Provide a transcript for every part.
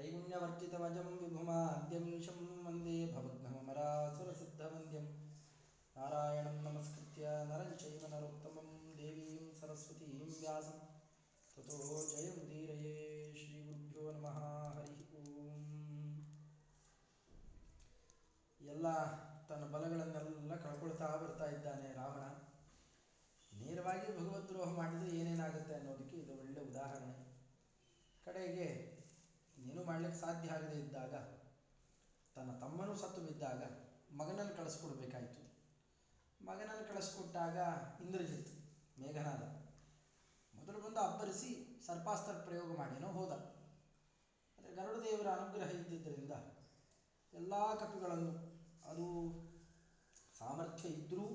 त्रैगुण्यवर्तितमजं विभुमाद्यमीशं वन्दे भवद्भ्रमरासुरसिद्धवन्द्यं नारायणं नमस्कृत्य नरं चैव नरोत्तमं देवीं सरस्वतीं व्यासं ततो जयमुदीरये श्रीगुरुभ्यो नमः हरिः ಓಂ ಎಲ್ಲ ತನ್ನ ಬಲಗಳನ್ನೆಲ್ಲ ಕಳ್ಕೊಳ್ತಾ ಬರ್ತಾ ಇದ್ದಾನೆ ರಾವಣ ನೇರವಾಗಿ ಭಗವದ್ರೋಹ ಮಾಡಿದರೆ ಏನೇನಾಗುತ್ತೆ ಅನ್ನೋದಕ್ಕೆ ಇದು ಒಳ್ಳೆ ಉದಾಹರಣೆ ಕಡೆಗೆ ಇನ್ನೇನು ಮಾಡ್ಲಿಕ್ಕೆ ಸಾಧ್ಯ ಆಗದೆ ಇದ್ದಾಗ, ತನ್ನ ತಮ್ಮನೂ ಸತ್ತು ಬಿದ್ದಾಗ ಮಗನನ್ನು ಕಳಿಸ್ಕೊಡ್ಬೇಕಾಯಿತು. ಮಗನನ್ನು ಕಳಿಸ್ಕೊಟ್ಟಾಗ ಇಂದ್ರಜಿತ್ ಮೇಘನಾದ ಮೊದಲು ಬಂದು ಅಬ್ಬರಿಸಿ ಸರ್ಪಾಸ್ತ್ರ ಪ್ರಯೋಗ ಮಾಡಿನೋ ಹೋದ. ಆದರೆ ಗರುಡದೇವರ ಅನುಗ್ರಹ ಇದ್ದಿದ್ದರಿಂದ ಎಲ್ಲ ಕಪಿಗಳನ್ನು ಅದು ಸಾಮರ್ಥ್ಯ ಇದ್ದರೂ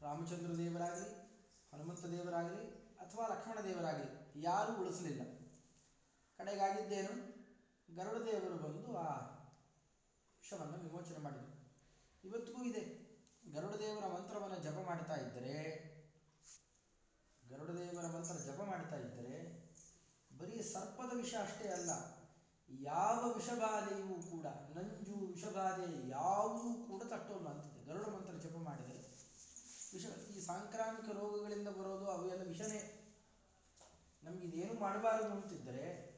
ರಾಮಚಂದ್ರ ದೇವರಾಗಲಿ ಹನುಮಂತ ದೇವರಾಗಲಿ ಅಥವಾ ಲಕ್ಷ್ಮಣ ದೇವರಾಗಲಿ ಯಾರೂ ಉಳಿಸಲಿಲ್ಲ. ಕಡೆಗಾಗಿದ್ದೇನು? ಗರುಡ ದೇವರು ಬಂದು ಆ ವಿಷವನ್ನು ವಿಮೋಚನೆ ಮಾಡಿದರು. ಇವತ್ತಿಗೂ ಇದೆ. ಗರುಡದೇವರ ಮಂತ್ರವನ್ನು ಜಪ ಮಾಡ್ತಾ ಇದ್ದರೆ, ಗರುಡದೇವರ ಮಂತ್ರ ಜಪ ಮಾಡ್ತಾ ಇದ್ದರೆ, ಬರೀ ಸರ್ಪದ ವಿಷ ಅಷ್ಟೇ ಅಲ್ಲ, ಯಾವ ವಿಷಬಾಧೆಯೂ ಕೂಡ, ನಂಜು ವಿಷಬಾಧೆ ಯಾವುದೂ ಕೂಡ ತಟ್ಟೋಲ್ಲ ಅಂತಿದೆ. ಗರುಡ ಮಂತ್ರ ಜಪ ಮಾಡಿದರೆ ವಿಷ, ಈ ಸಾಂಕ್ರಾಮಿಕ ರೋಗಗಳಿಂದ ಬರೋದು ಅವೆಲ್ಲ ವಿಷನೇ. ನಮ್ಗೆ ಇದೇನು ಮಾಡಬಾರದು ಅಂತಿದ್ದರೆ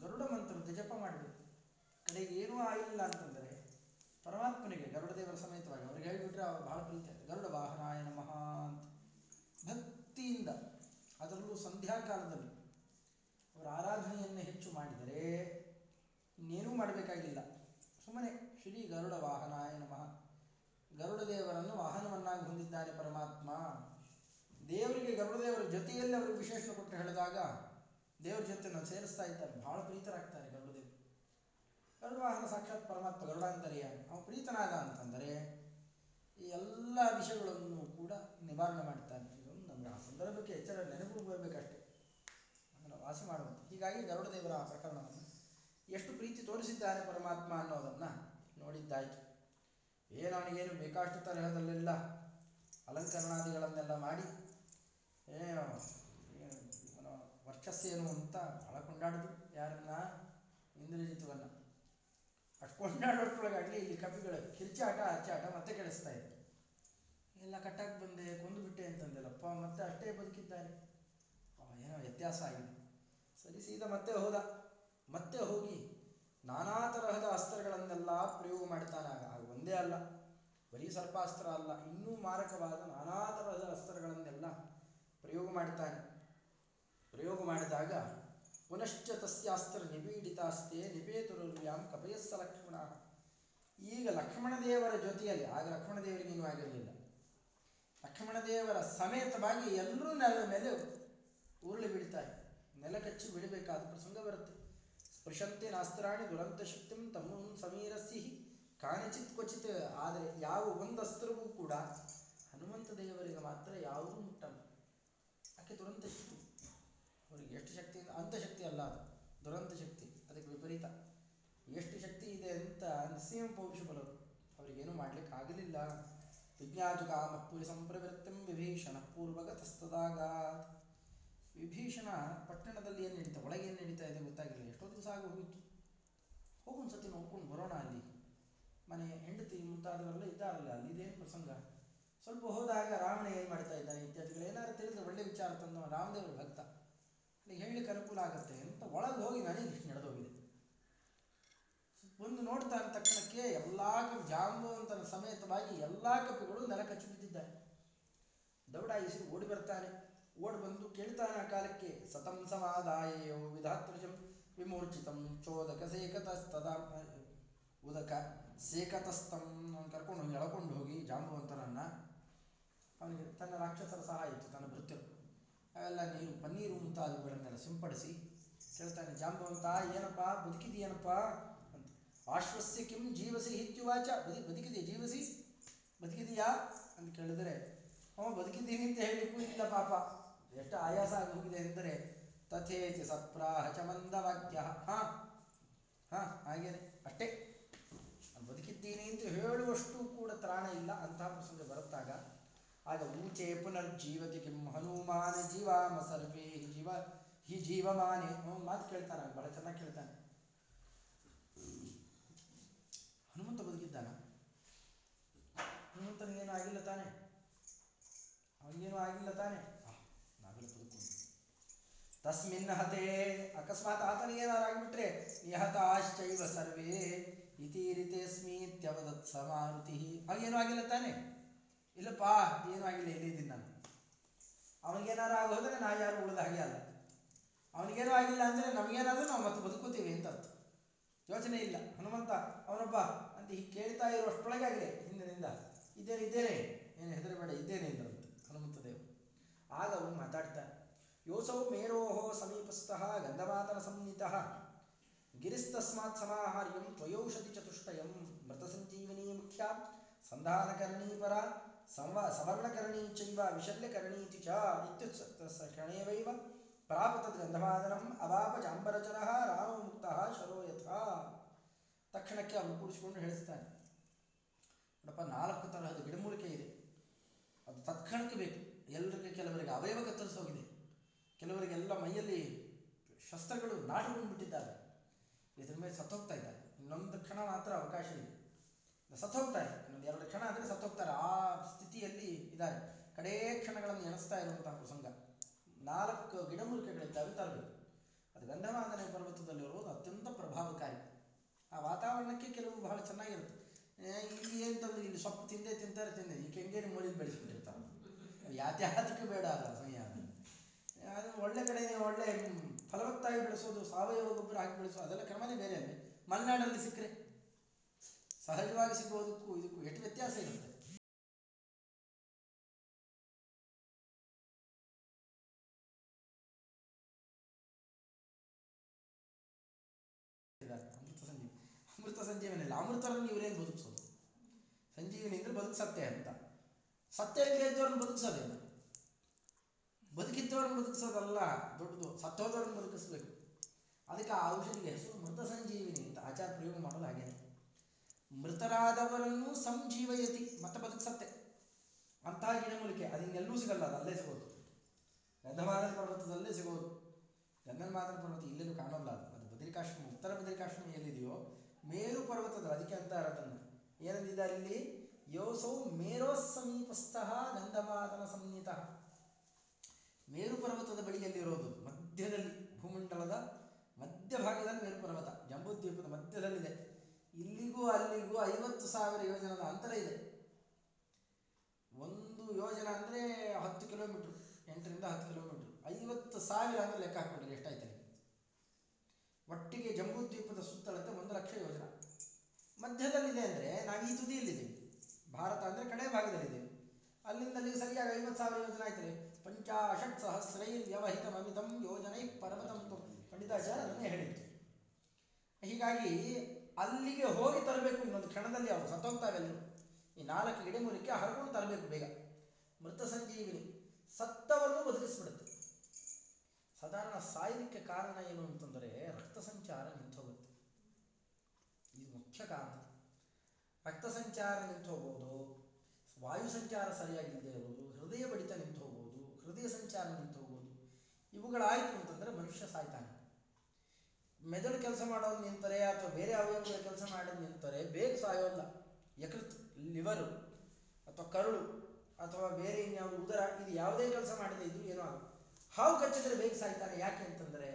ಗರುಡ ಮಂತ್ರದ ಜಪ ಮಾಡಬೇಕು ಕಡೆಗೆ ಏನೂ ಆಗಿಲ್ಲ ಅಂತಂದರೆ ಪರಮಾತ್ಮನಿಗೆ ಗರುಡ ದೇವರ ಸಮೇತವಾಗಿ ಅವ್ರಿಗೆ ಹೇಳಿಬಿಟ್ರೆ ಅವ್ರು ಬಹಳ ಪ್ರೀತಿ ಗರುಡ ವಾಹನಾಯ ನಮಃ ಅಂತ. ಭಕ್ತಿಯಿಂದ ಅದರಲ್ಲೂ ಸಂಧ್ಯಾಕಾಲದಲ್ಲಿ ಅವರ ಆರಾಧನೆಯನ್ನು ಹೆಚ್ಚು ಮಾಡಿದರೆ ಇನ್ನೇನೂ ಮಾಡಬೇಕಾಗಿಲ್ಲ. ಸುಮ್ಮನೆ ಶ್ರೀ ಗರುಡ ವಾಹನಾಯ ನಮಃ. ಗರುಡ ದೇವರನ್ನು ವಾಹನವನ್ನಾಗಿ ಹೊಂದಿದ್ದಾನೆ ಪರಮಾತ್ಮ. ದೇವರಿಗೆ ಗರುಡದೇವರ ಜೊತೆಯಲ್ಲಿ ಅವರು ವಿಶೇಷ ಕೊಟ್ಟು ಹೇಳಿದಾಗ ದೇವರ ಜೊತೆ ನಾವು ಸೇರಿಸ್ತಾ ಇದ್ದಾರೆ. ಬಹಳ ಪ್ರೀತರಾಗ್ತಾರೆ ಗರುಡದೇವರು ಗರುಡ ವಾಹನ ಸಾಕ್ಷಾತ್ ಪರಮಾತ್ಮ ಗರುಡಾಂತರ್ಯ ಅವನು ಪ್ರೀತನಾದ ಅಂತಂದರೆ ಈ ಎಲ್ಲ ವಿಷಯಗಳನ್ನು ಕೂಡ ನಿವಾರಣೆ ಮಾಡ್ತಾನೆ. ಇದೊಂದು ನಮಗೆ ಆ ಸಂದರ್ಭಕ್ಕೆ ಎಚ್ಚರ ನೆನಪು ಬರಬೇಕಷ್ಟೇ. ಅದನ್ನು ವಾಸಿ ಮಾಡುವಂತೆ. ಹೀಗಾಗಿ ಗರುಡ ದೇವರ ಆ ಪ್ರಕರಣವನ್ನು ಎಷ್ಟು ಪ್ರೀತಿ ತೋರಿಸಿದ್ದಾನೆ ಪರಮಾತ್ಮ ಅನ್ನೋದನ್ನು ನೋಡಿದ್ದಾಯಿತು. ಏನು ಅವನಿಗೇನು ಬೇಕಾಷ್ಟು ತರಹದಲ್ಲೆಲ್ಲ ಅಲಂಕರಣಾದಿಗಳನ್ನೆಲ್ಲ ಮಾಡಿ, ಏನು ವರ್ಚಸ್ಸೇನು ಅಂತ ಬಹಳ ಕೊಂಡಾಡೋದು. ಯಾರನ್ನ ಇಂದ್ರಜಿತ್ವನ್ನ. ಅಷ್ಟು ಕೊಂಡಾಡೋಷ್ಟ್ರೊಳಗಾಗಲಿ ಇಲ್ಲಿ ಕಪಿಗಳು ಕಿರ್ಚಾಟ ಅಚ್ಚಾಟ ಮತ್ತೆ ಕೇಳಿಸ್ತಾ ಇತ್ತು ಎಲ್ಲ ಕಟ್ಟಾಗಿ ಬಂದೆ, ಕೊಂದು ಬಿಟ್ಟೆ ಅಂತಂದಿಲ್ಲಪ್ಪ ಮತ್ತೆ ಅಷ್ಟೇ ಬದುಕಿದ್ದಾನೆ ಏನೋ ವ್ಯತ್ಯಾಸ ಆಗಿದೆ. ಸರಿ, ಸೀದಾ ಮತ್ತೆ ಹೋದ. ಮತ್ತೆ ಹೋಗಿ ನಾನಾ ತರಹದ ಅಸ್ತ್ರಗಳನ್ನೆಲ್ಲ ಪ್ರಯೋಗ ಮಾಡ್ತಾನೆ. ಆಗ ಒಂದೇ ಅಲ್ಲ, ಬರೀ ಸರ್ಪಾಸ್ತ್ರ ಅಲ್ಲ, ಇನ್ನೂ ಮಾರಕವಾದ ನಾನಾ ತರಹದ ಅಸ್ತ್ರಗಳನ್ನೆಲ್ಲ ಪ್ರಯೋಗ ಮಾಡ್ತಾನೆ. ಪ್ರಯೋಗ ಮಾಡಿದಾಗ ಪುನಶ್ಚ ತಸ್ಯಾಸ್ತ್ರ ನಿಪೀಡಿತಾಸ್ತೆ ನಿಪೇತುರ್ವ್ಯಾಂ ಕಪಯಸ್ಸ ಲಕ್ಷ್ಮಣ. ಈಗ ಲಕ್ಷ್ಮಣದೇವರ ಜೊತೆಯಲ್ಲಿ, ಆಗ ಲಕ್ಷ್ಮಣ ದೇವರಿಗೆ ಇನ್ನೂ ಆಗಿರಲಿಲ್ಲ. ಲಕ್ಷ್ಮಣದೇವರ ಸಮೇತವಾಗಿ ಎಲ್ಲರೂ ನೆಲದ ಮೇಲೆ ಉರುಳಿ ಬಿಡ್ತಾರೆ ನೆಲ ಕಚ್ಚಿ ಬಿಡಬೇಕಾದ ಪ್ರಸಂಗ ಬರುತ್ತೆ. ಸ್ಪೃಶಂತೆ ನಾಸ್ತ್ರಾಣಿ ದುರಂತ ಶಕ್ತಿಂ ತಮ್ಮ ಸಮೀರಸಿಹಿ. ಕಾಣಿಚಿತ್ ಕ್ವಚಿತ್, ಆದರೆ ಯಾವ ಒಂದು ಅಸ್ತ್ರವೂ ಕೂಡ ಹನುಮಂತ ದೇವರಿಗೆ ಮಾತ್ರ ಯಾವುದೂ ಮುಟ್ಟಲ್ಲ. ಯಾಕೆ ದುರಂತ ಶಕ್ತಿ? ಅಂತಶಕ್ತಿ ಅಲ್ಲ ಅದು. ದುರಂತ ಶಕ್ತಿ, ಅದಕ್ಕೆ ವಿಪರೀತ. ಎಷ್ಟು ಶಕ್ತಿ ಇದೆ ಅಂತ ನರಸಿಂಹ ಪೌರುಷಬಲರು ಅವರಿಗೇನು ಮಾಡ್ಲಿಕ್ಕೆ ಆಗಲಿಲ್ಲ ವಿಜ್ಞಾತು ಕಾಮ ಪುರಿ ಸಂಪ್ರವೃತ್ತಂ ವಿಭೀಷಣ ಪೂರ್ವಗತಸ್ತದಾಗ ವಿಭೀಷಣ ಪಟ್ಟಣದಲ್ಲಿ ಏನು ನಡೀತಾ, ಒಳಗೆ ಏನು ನಡೀತಾ ಇದೆ ಗೊತ್ತಾಗಿಲ್ಲ. ಎಷ್ಟೋ ದಿವಸ ಆಗಿ ಹೋಗಿತ್ತು. ಒಂದು ಸತಿ ನೋಡ್ಕೊಂಡು ಬರೋಣ ಅಲ್ಲಿ. ಮನೆ ಹೆಂಡತಿ ಮುಂತಾದವರೆಲ್ಲ ಇದ್ದಾರಲ್ಲ, ಅಲ್ಲಿ ಇದೇನು ಪ್ರಸಂಗ? ಸ್ವಲ್ಪ ಹೋದಾಗ ರಾವಣ ಏನು ಮಾಡ್ತಾ ಇದ್ದಾನೆ? ಇತ್ಯಾದಿಗಳು ಏನಾದ್ರು ತಿಳಿದ್ರೆ ಒಳ್ಳೆ ವಿಚಾರ ತಂದು ರಾಮದೇವರು ಭಕ್ತ. ಹೇಳಲಿಕ್ಕೆ ಅನುಕೂಲ ಆಗುತ್ತೆ ಅಂತ ಒಳಗೆ ಹೋಗಿ ನನಗೆ ನಡೆದೋಗಿದೆ. ಒಂದು ನೋಡ್ತಾ ತಕ್ಷಣಕ್ಕೆ ಎಲ್ಲ ಕಪಿ ಜಾಂಬವಂತನ ಸಮೇತವಾಗಿ ಎಲ್ಲ ಕಪಿಗಳು ನೆಲ ಕಚ್ಚಿ ಬಿದ್ದಿದ್ದಾರೆ ದೌಡಾಯಿಸಿ ಓಡಿ ಬರ್ತಾನೆ. ಓಡಿ ಬಂದು ಕೇಳ್ತಾನೆ ಆ ಕಾಲಕ್ಕೆ, ಸತಂ ಸಮಾದಾಯೋ ವಿಧಾತೃಜಂ ವಿಮೋರ್ಚಿತಂ ಚೋದಕ ಸೇಕತಸ್ತದ. ಉದಕ ಸೇಕತಸ್ತಂ ಕರ್ಕೊಂಡು ಹೋಗಿ ಎಳ್ಕೊಂಡು ಹೋಗಿ ಜಾಂಬವಂತನನ್ನು ಅವನಿಗೆ ತನ್ನ ರಾಕ್ಷಸರ ಸಹಾಯ ಇತ್ತು. ತನ್ನ ಭೃತ್ಯರು ಅವೆಲ್ಲ ನೀರು, ಪನ್ನೀರು ಮುಂತಾದವುಗಳನ್ನೆಲ್ಲ ಸಿಂಪಡಿಸಿ ಕೇಳ್ತಾನೆ ಜಾಂಬವಂತ, ಏನಪ್ಪ, ಬದುಕಿದೆಯೇನಪ್ಪ? ಅಂತ. ಆಶ್ವಸ್ಯ ಕಿಂ ಜೀವಸಿ ಹಿತ್ಯುವಾಚ. ಬದಿ ಬದುಕಿದೆಯಾ ಜೀವಸಿ? ಬದುಕಿದೆಯಾ? ಕೇಳಿದ್ರೆ ಅವ ಬದುಕಿದ್ದೀನಿ ಅಂತ ಹೇಳಿಕ್ಕೂ ಇಲ್ಲ ಪಾಪ. ಎಷ್ಟು ಆಯಾಸ ಆಗಿ ಹೋಗಿದೆ ಎಂದರೆ ತಥೇತಿ ಸಪ್ರಾಹ ಚ ಮಂದವಾಕ್ಯ ಹಾ ಹಾ, ಹಾಗೇನೆ, ಅಷ್ಟೇ. ಬದುಕಿದ್ದೀನಿ ಅಂತ ಹೇಳುವಷ್ಟು ಕೂಡ ತ್ರಾಣ ಇಲ್ಲ. ಅಂತಹ ಪ್ರಸಂಗ ಬರುತ್ತಾಗ ಆಗ ಊಚೆ ಪುನರ್ಜೀವತಿ ಕಿಂ ಹನುಮಾನ ಜೀವಾಮ ಸರ್ವೇ ಜೀವ, ಹಿ ಜೀವಮಾನೆ ಅವನು ಮಾತು ಕೇಳ್ತಾನೆ ಬಹಳ ಚೆನ್ನಾಗಿ ಕೇಳ್ತಾನೆ. ಹನುಮಂತ ಬದುಕಿದ್ದಾನ? ಹನುಮಂತನಿಗೇನು ಆಗಿಲ್ಲ ತಾನೆ. ಅವನಿಗೇನು ಆಗಿಲ್ಲ ತಾನೆ. ನಾವೆಲ್ಲ ತಸ್ಮಿನ್ ಹತೆ ಅಕಸ್ಮಾತ್ ಆತನಿಗೇನಾರು ಆಗಿಬಿಟ್ರೆ, ನಿಹತಾಶ್ಚೈವ ಸರ್ವೇ ಇತಿ ರೀತೇಸ್ಮಿ ತ್ಯವದತ್ ಸಮಾರುತಿ. ಅವನಿಗೇನು ಆಗಿಲ್ಲ ತಾನೆ. ಇಲ್ಲಪ್ಪ ಏನೂ ಆಗಿಲ್ಲ ಇಲ್ಲಿದ್ದೀನಿ ನಾನು? ಅವನಿಗೇನಾರು ಆಗೋದ್ರೆ ನಾ ಯಾರು ಉಳಿದ ಹಾಗೆ ಅಲ್ಲ. ಅವನಿಗೇನೂ ಆಗಿಲ್ಲ ಅಂದರೆ ನಮಗೇನಾದರೂ ನಾವು ಮತ್ತೆ ಬದುಕುತ್ತೀವಿ ಅಂತ ಅರ್ಥ. ಯೋಚನೆ ಇಲ್ಲ. ಹನುಮಂತ, ಅವನೊಬ್ಬ, ಅಂತ ಹೀಗೆ ಕೇಳ್ತಾ ಇರುವಷ್ಟೊಳಗೆ ಆಗಲಿ ಹಿಂದಿನಿಂದ ಇದ್ದೇನೆ ಇದ್ದೇನೆ. ಏನು ಹೆದರಬೇಡ, ಇದ್ದೇನೆ ಅಂತ ಹನುಮಂತ ದೇವರು. ಆಗ ಅವನು ಮಾತಾಡ್ತಾನೆ ಯೋಸೌ ಮೇರೋಹೋ ಸಮೀಪಸ್ಥಃ ಗಂಧಮಾತನ ಸಂಹಿತಃ ಗಿರಿಸ್ತಸ್ಮಾತ್ ಸಮಾಹಾರ್ಯಂ ತ್ವಯೌಷಧಿ ಚತುಷ್ಟಯಂ ಮೃತಸಂಜೀವಿನಿ ಮುಖ್ಯ. ಸಂಧಾನಕರಣೀ ಪರ ಸಂವ, ಸವರ್ಣಕರಣೀ ಚೈವ ವಿಶಲ್ಯಕರಣೀತಿ ಚ ಇತ್ಯುತ್ಸ ಕ್ಷಣೇವೈವ ಪ್ರಾಪ ತದ್ಗಂಧಮಾದನಂ ಅವಾಪ ಜಾಂಬರಚನಃ ರಾಮೋ ಮುಕ್ತಃ ಶರೋ ಯಥಾ ತಕ್ಷಣಕ್ಕೆ ಅವನು ಕೂಡಿಸಿಕೊಂಡು ಹೇಳಿಸ್ತಾನೆ. ನೋಡಪ್ಪ, ನಾಲ್ಕು ತರಹದ ಗಿಡಮೂಲಿಕೆ ಇದೆ. ಅದು ತತ್ಕ್ಷಣಕ್ಕೆ ಬೇಕು. ಎಲ್ಲರಿಗೆ ಕೆಲವರಿಗೆ ಅವಯವ ಕತ್ತರಿಸೋಗಿದೆ ಕೆಲವರಿಗೆಲ್ಲ ಮೈಯಲ್ಲಿ ಶಸ್ತ್ರಗಳು ನಾಟಿಕೊಂಡು ಬಿಟ್ಟಿದ್ದಾರೆ ಇದ್ರ ಮೇಲೆ ಸತ್ತೋಗ್ತಾ ಇದ್ದಾರೆ. ಇನ್ನೊಂದು ಕ್ಷಣ ಮಾತ್ರ ಅವಕಾಶ ಇದೆ. ಸತ್ತೋಗ್ತಾ ಇನ್ನೊಂದು ಎರಡು ಕ್ಷಣ ಅಂದರೆ ಸತ್ತೋಗ್ತಾರೆ. ಆ ಸ್ಥಿತಿಯಲ್ಲಿ ಇದ್ದಾರೆ. ಕಡೇ ಕ್ಷಣಗಳನ್ನು ಎಣಿಸ್ತಾ ಇರುವಂತಹ ಪ್ರಸಂಗ. ನಾಲ್ಕು ಗಿಡಮೂಲಿಕೆಗಳಿದ್ದಾವೆ ತರಬೇಕು. ಅದು ಗಂಧಮಾದನೆ ಪರ್ವತದಲ್ಲಿರೋದು ಅತ್ಯಂತ ಪ್ರಭಾವಕಾರಿ. ಆ ವಾತಾವರಣಕ್ಕೆ ಕೆಲವು ಬಹಳ ಚೆನ್ನಾಗಿರುತ್ತೆ. ಇಲ್ಲಿ ಏನು ತಂದು ಇಲ್ಲಿ ಸೊಪ್ಪು ತಿಂದೇ ತಿಂತಾರೆ, ತಿಂದೆ. ಈ ಕೆಂಗೇರಿ ಮೂಲಿಗೆ ಬೆಳೆಸ್ಬಿಟ್ಟಿರ್ತಾರೆ. ಯಾತ್ಯಾತಕ್ಕೆ ಬೇಡ ಅದ ಸಮಯ ಅದು ಒಳ್ಳೆ ಕಡೆ, ಒಳ್ಳೆ ಫಲವತ್ತಾಗಿ ಬೆಳೆಸೋದು, ಸಾವಯವ ಗೊಬ್ಬರ ಹಾಕಿ ಬೆಳೆಸೋದು, ಅದೆಲ್ಲ ಕ್ರಮನೇ ಬೇರೆ ಅಲ್ಲಿ. ಮಲೆನಾಡಲ್ಲಿ ಸಿಕ್ಕರೆ. ಸಹಜವಾಗಿ ಸಿಗೋದಕ್ಕೂ ಇದಕ್ಕೂ. ಸಂಜೀವನಿ ಅಮೃತರನ್ನು ಇವರೇನು ಬದುಕಿಸೋದು. ಸಂಜೀವಿನಿ ಅಂದ್ರೆ ಬದುಕಿಸತ್ತೆ ಅಂತ. ಸತ್ಯ ಇಲ್ಲದೆ ಇದ್ದವ್ರನ್ನ ಬದುಕಿಸೋದಿಲ್ಲ ಬದುಕಿದ್ದವ್ರನ್ನ ಬದುಕಿಸೋದಲ್ಲ, ದೊಡ್ಡದು. ಸತ್ತೋದವ್ರನ್ನ ಬದುಕಿಸ್ಬೇಕು. ಅದಕ್ಕೆ ಆ ಔಷಧಿಗೆ ಹೆಸರು ಮೃತ ಸಂಜೀವಿನಿ ಅಂತ ಆಚಾರ ಪ್ರಯೋಗ ಮಾಡೋದು ಹಾಗೆ. ಮೃತರಾದವರನ್ನು ಸಂಜೀವಯತಿ. ಮತ್ತೆ ಬದುಕಿಸತ್ತೆ ಅಂತಹ ಗಿಡಮೂಲಿಕೆ. ಅದು ಇನ್ನೆಲ್ಲೂ ಸಿಗಲ್ಲ, ಅದು ಅಲ್ಲೇ ಸಿಗೋದು. ಗಂಧಮಾದನ ಪರ್ವತದಲ್ಲೇ ಸಿಗೋದು. ಗಂಧಮಾದನ ಪರ್ವತ ಇಲ್ಲೆಲ್ಲೂ ಕಾಣೋಲ್ಲ ಅದು. ಅದು ಬದರಿಕಾಶ್ರಮ, ಉತ್ತರ ಬದರಿಕಾಶ್ರಮ ಎಲ್ಲಿದೆಯೋ ಮೇರು ಪರ್ವತದ ಅದಕ್ಕೆ ಅಂತಾರೆ ಅದನ್ನು ಏನಂದಿದೆ ಅಲ್ಲಿ? ಯೋಸೌ ಮೇರೋ ಸಮೀಪಸ್ಥಃ ನಂದಮಾದನ ಸಂಹಿತ. ಮೇರು ಪರ್ವತದ ಬಳಿಯಲ್ಲಿರೋದು ಮಧ್ಯದಲ್ಲಿ, ಭೂಮಂಡಲದ ಮಧ್ಯಭಾಗದಲ್ಲಿ ಮೇರು ಪರ್ವತ, ಜಂಬೂದ್ವೀಪದ ಮಧ್ಯದಲ್ಲಿದೆ. ಇಲ್ಲಿಗೂ ಅಲ್ಲಿಗೂ ಐವತ್ತು ಸಾವಿರ ಯೋಜನದ ಅಂತರ ಇದೆ. ಒಂದು ಯೋಜನ ಅಂದರೆ ಹತ್ತು ಕಿಲೋಮೀಟ್ರ್, ಎಂಟರಿಂದ ಹತ್ತು ಕಿಲೋಮೀಟ್ರ್. ಐವತ್ತು ಸಾವಿರ ಅಂದರೆ ಲೆಕ್ಕ ಹಾಕ್ಬಿಟ್ರೆ ಎಷ್ಟಾಯ್ತು? ಒಟ್ಟಿಗೆ ಜಂಬೂದ್ವೀಪದ ಸುತ್ತಳತೆ ಒಂದು ಲಕ್ಷ ಯೋಜನ. ಮಧ್ಯದಲ್ಲಿದೆ ಅಂದರೆ ನಾವು ಈ ತುದಿಯಲ್ಲಿದ್ದೀವಿ. ಭಾರತ ಅಂದರೆ ಕಡೆ ಭಾಗದಲ್ಲಿದ್ದೀವಿ. ಅಲ್ಲಿಂದ ಅಲ್ಲಿಗೆ ಸರಿಯಾಗಿ ಐವತ್ತು ಸಾವಿರ ಯೋಜನೆ ಆಯ್ತದೆ. ಪಂಚಾಶತ್ ಸಹಸ್ರೈ ವ್ಯವಹಿತ ಮಮಿತಂ ಯೋಜನೆ ಪರ್ವತಂ ಪಂಡಿತಾಚಾರ್ಯ ಅದನ್ನೇ ಹೇಳಿತ್ತು ಹೀಗಾಗಿ ಅಲ್ಲಿಗೆ ಹೋಗಿ ತರಬೇಕು ಇನ್ನೊಂದು ಕ್ಷಣದಲ್ಲಿ ಅವರು ಸತ್ತೋಗ್ತಾವೆಲ್ಲ ಈ ನಾಲ್ಕು ಗಿಡಮೂಲಿಕೆ ಹರಕೊಂಡು ತರಬೇಕು ಬೇಗ. ಮೃತ ಸಂಜೀವಿನಿ ಸತ್ತವನ್ನು ಬದುಕಿಸ್ಬಿಡುತ್ತೆ ಸಾಧಾರಣ ಸಾಯಲಿಕ್ಕೆ ಕಾರಣ ಏನು ಅಂತಂದರೆ ರಕ್ತ ಸಂಚಾರ ನಿಂತೋಗುತ್ತೆ. ಇದು ಮುಖ್ಯ ಕಾರಣ. ರಕ್ತ ಸಂಚಾರ ನಿಂತು ಹೋಗೋದು ವಾಯು ಸಂಚಾರ ಸರಿಯಾಗಿಲ್ಲದೆ ಇರೋದು ಹೃದಯ ಬಡಿತ ನಿಂತು ಹೋಗೋದು ಹೃದಯ ಸಂಚಾರ ನಿಂತು ಹೋಗೋದು ಇವುಗಳಾಯಿತು ಅಂತಂದರೆ ಮನುಷ್ಯ ಸಾಯ್ತಾನೆ. ಮೆದುಳು ಕೆಲಸ ಮಾಡೋದು ನಿಂತರೆ ಅಥವಾ ಬೇರೆ ಅವಯವಗಳ ಕೆಲಸ ಮಾಡೋದು ನಿಂತರೆ ಬೇಗ ಸಾಯೋಲ್ಲ ಯಕೃತ್, ಲಿವರು ಅಥವಾ ಕರುಳು ಅಥವಾ ಬೇರೆ ಇನ್ಯಾವುದು ಉದರ, ಇದು ಯಾವುದೇ ಕೆಲಸ ಮಾಡದೆ ಇದ್ರೂ ಏನೋ ಆಗಲ್ಲ. ಹಾವು ಕಚ್ಚಿದ್ರೆ ಬೇಗ ಸಾಯ್ತಾರೆ. ಯಾಕೆ ಅಂತಂದರೆ,